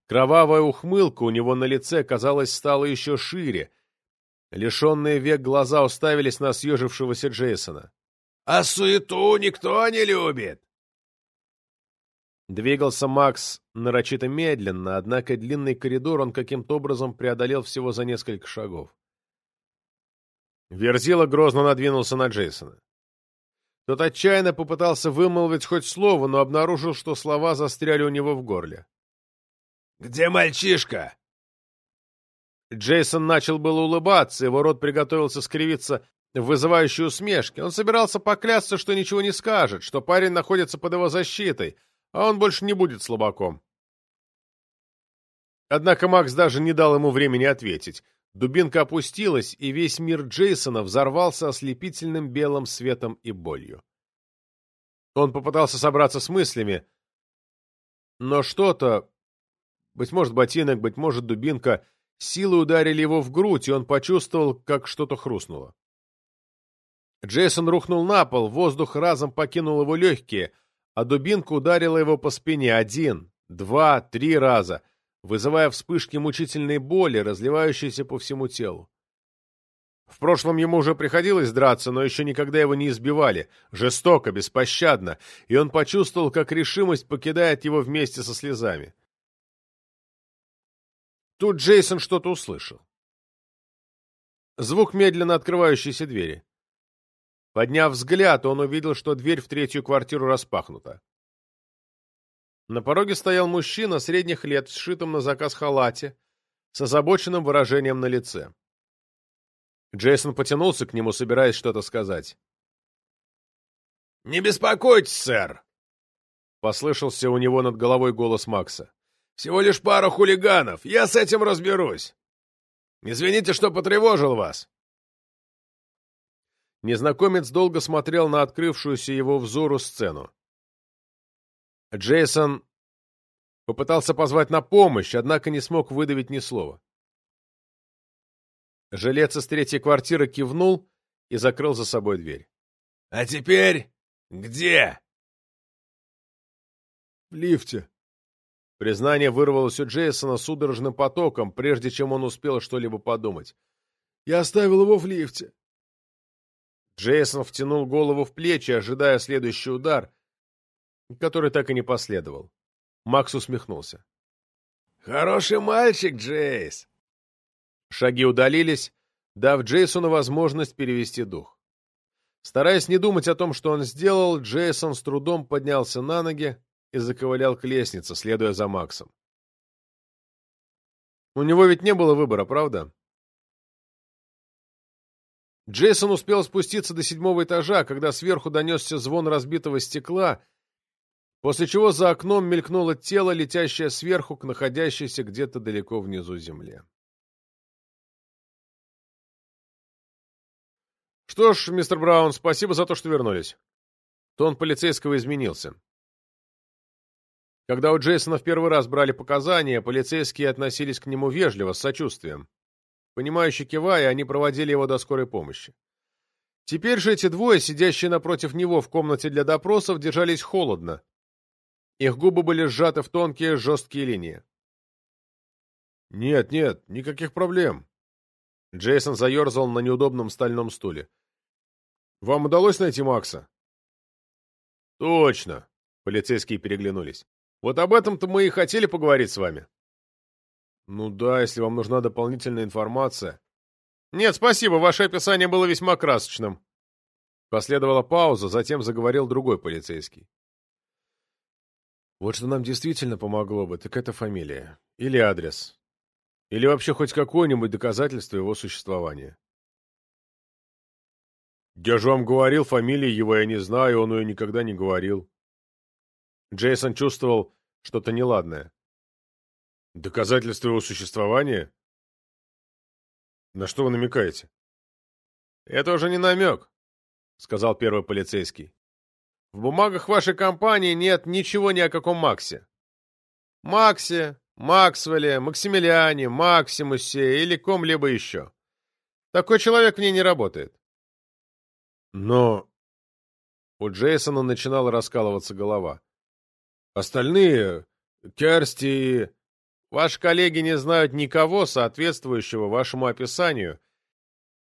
Кровавая ухмылка у него на лице, казалось, стала еще шире. Лишенные век глаза уставились на съежившегося Джейсона а суету никто не любит. Двигался Макс нарочито медленно, однако длинный коридор он каким-то образом преодолел всего за несколько шагов. Верзила грозно надвинулся на Джейсона. Тот отчаянно попытался вымолвить хоть слово, но обнаружил, что слова застряли у него в горле. «Где мальчишка?» Джейсон начал было улыбаться, его рот приготовился скривиться вызывающей усмешке. Он собирался поклясться, что ничего не скажет, что парень находится под его защитой, а он больше не будет слабаком. Однако Макс даже не дал ему времени ответить. Дубинка опустилась, и весь мир Джейсона взорвался ослепительным белым светом и болью. Он попытался собраться с мыслями, но что-то, быть может, ботинок, быть может, дубинка, силой ударили его в грудь, и он почувствовал, как что-то хрустнуло. Джейсон рухнул на пол, воздух разом покинул его легкие, а дубинка ударила его по спине один, два, три раза — вызывая вспышки мучительной боли, разливающейся по всему телу. В прошлом ему уже приходилось драться, но еще никогда его не избивали, жестоко, беспощадно, и он почувствовал, как решимость покидает его вместе со слезами. Тут Джейсон что-то услышал. Звук медленно открывающейся двери. Подняв взгляд, он увидел, что дверь в третью квартиру распахнута. На пороге стоял мужчина средних лет в сшитом на заказ халате, с озабоченным выражением на лице. Джейсон потянулся к нему, собираясь что-то сказать. «Не беспокойтесь, сэр!» — послышался у него над головой голос Макса. «Всего лишь пара хулиганов. Я с этим разберусь. Извините, что потревожил вас». Незнакомец долго смотрел на открывшуюся его взору сцену. Джейсон попытался позвать на помощь, однако не смог выдавить ни слова. Жилец из третьей квартиры кивнул и закрыл за собой дверь. — А теперь где? — В лифте. Признание вырвалось у Джейсона судорожным потоком, прежде чем он успел что-либо подумать. — Я оставил его в лифте. Джейсон втянул голову в плечи, ожидая следующий удар, который так и не последовал. Макс усмехнулся. «Хороший мальчик, Джейс!» Шаги удалились, дав Джейсону возможность перевести дух. Стараясь не думать о том, что он сделал, Джейсон с трудом поднялся на ноги и заковылял к лестнице, следуя за Максом. У него ведь не было выбора, правда? Джейсон успел спуститься до седьмого этажа, когда сверху донесся звон разбитого стекла, после чего за окном мелькнуло тело, летящее сверху к находящейся где-то далеко внизу земле. Что ж, мистер Браун, спасибо за то, что вернулись. Тон полицейского изменился. Когда у Джейсона в первый раз брали показания, полицейские относились к нему вежливо, с сочувствием. Понимающе кивая, они проводили его до скорой помощи. Теперь же эти двое, сидящие напротив него в комнате для допросов, держались холодно, их губы были сжаты в тонкие, жесткие линии. «Нет, нет, никаких проблем». Джейсон заерзал на неудобном стальном стуле. «Вам удалось найти Макса?» «Точно!» — полицейские переглянулись. «Вот об этом-то мы и хотели поговорить с вами». «Ну да, если вам нужна дополнительная информация». «Нет, спасибо, ваше описание было весьма красочным». Последовала пауза, затем заговорил другой полицейский. Вот что нам действительно помогло бы, так это фамилия. Или адрес. Или вообще хоть какое-нибудь доказательство его существования. Я же вам говорил, фамилии его я не знаю, он ее никогда не говорил. Джейсон чувствовал что-то неладное. Доказательство его существования? На что вы намекаете? Это уже не намек, сказал первый полицейский. В бумагах вашей компании нет ничего ни о каком Максе. Максе, Максвелле, Максимилиане, Максимусе или ком-либо еще. Такой человек в ней не работает. Но... У Джейсона начинала раскалываться голова. Остальные... Керсти... Ваши коллеги не знают никого, соответствующего вашему описанию,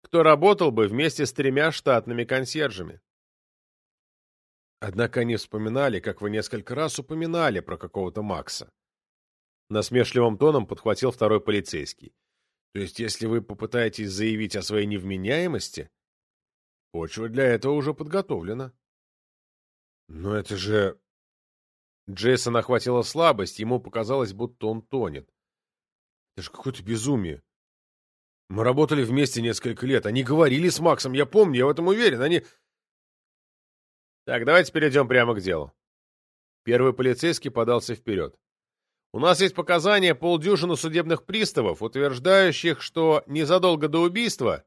кто работал бы вместе с тремя штатными консьержами. Однако они вспоминали, как вы несколько раз упоминали про какого-то Макса. Насмешливым тоном подхватил второй полицейский. То есть, если вы попытаетесь заявить о своей невменяемости, почва для этого уже подготовлена. Но это же... Джейсон охватила слабость, ему показалось, будто он тонет. Это же какое-то безумие. Мы работали вместе несколько лет. Они говорили с Максом, я помню, я в этом уверен. Они... Так, давайте перейдем прямо к делу. Первый полицейский подался вперед. У нас есть показания полдюжины судебных приставов, утверждающих, что незадолго до убийства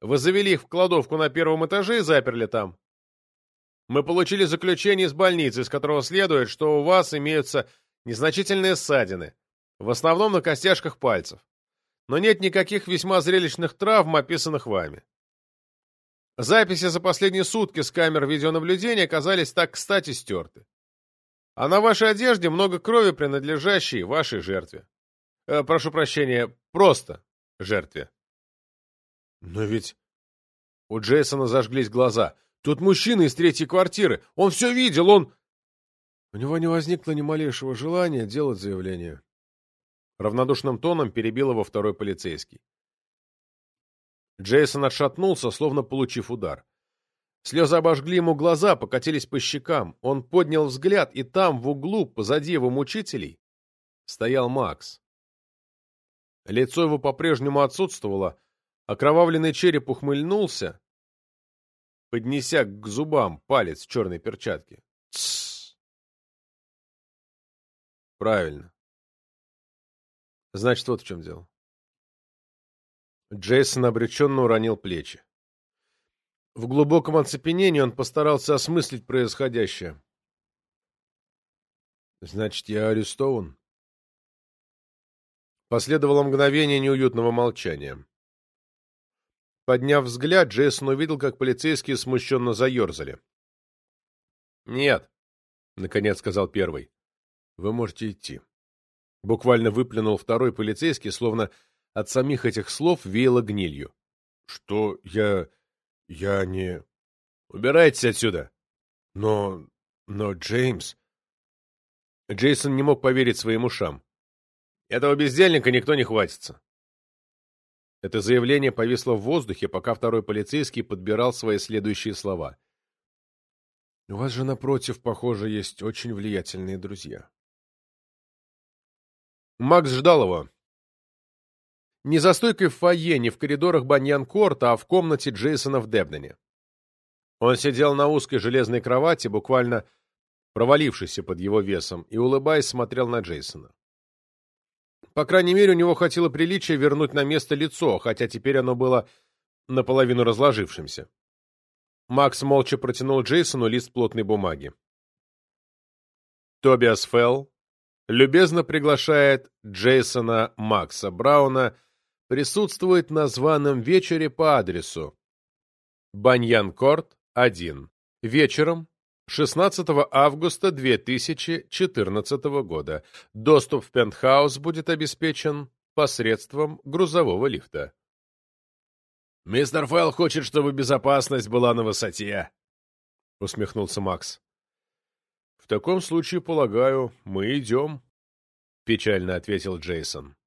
вы завели их в кладовку на первом этаже и заперли там. Мы получили заключение из больницы, из которого следует, что у вас имеются незначительные ссадины, в основном на костяшках пальцев. Но нет никаких весьма зрелищных травм, описанных вами. Записи за последние сутки с камер видеонаблюдения оказались так кстати стерты. А на вашей одежде много крови, принадлежащей вашей жертве. Э, прошу прощения, просто жертве. Но ведь... У Джейсона зажглись глаза. Тут мужчина из третьей квартиры. Он все видел, он... У него не возникло ни малейшего желания делать заявление. Равнодушным тоном перебил его второй полицейский. Джейсон отшатнулся, словно получив удар. Слезы обожгли ему глаза, покатились по щекам. Он поднял взгляд, и там, в углу, позади его мучителей, стоял Макс. Лицо его по-прежнему отсутствовало, окровавленный череп ухмыльнулся, поднеся к зубам палец черной перчатке. Тссс. Правильно. Значит, вот в чем дело. Джейсон обреченно уронил плечи. В глубоком оцепенении он постарался осмыслить происходящее. «Значит, я арестован?» Последовало мгновение неуютного молчания. Подняв взгляд, Джейсон увидел, как полицейские смущенно заерзали. «Нет», — наконец сказал первый, — «вы можете идти». Буквально выплюнул второй полицейский, словно от самих этих слов веяло гнилью. «Что я...» «Я не...» «Убирайтесь отсюда!» «Но... но Джеймс...» Джейсон не мог поверить своим ушам. «Этого бездельника никто не хватится!» Это заявление повисло в воздухе, пока второй полицейский подбирал свои следующие слова. «У вас же, напротив, похоже, есть очень влиятельные друзья». Макс ждал его, не за стойкой в фойе, не в коридорах Баньян-Корта, а в комнате Джейсона в Дебдене. Он сидел на узкой железной кровати, буквально провалившейся под его весом, и, улыбаясь, смотрел на Джейсона. По крайней мере, у него хватило приличия вернуть на место лицо, хотя теперь оно было наполовину разложившимся. Макс молча протянул Джейсону лист плотной бумаги. Тобиас Фелл любезно приглашает Джейсона Макса Брауна присутствует на званом вечере по адресу Баньян-Корт, 1. Вечером 16 августа 2014 года. Доступ в пентхаус будет обеспечен посредством грузового лифта. «Мистер Фелл хочет, чтобы безопасность была на высоте», — усмехнулся Макс. «В таком случае, полагаю, мы идем», — печально ответил Джейсон.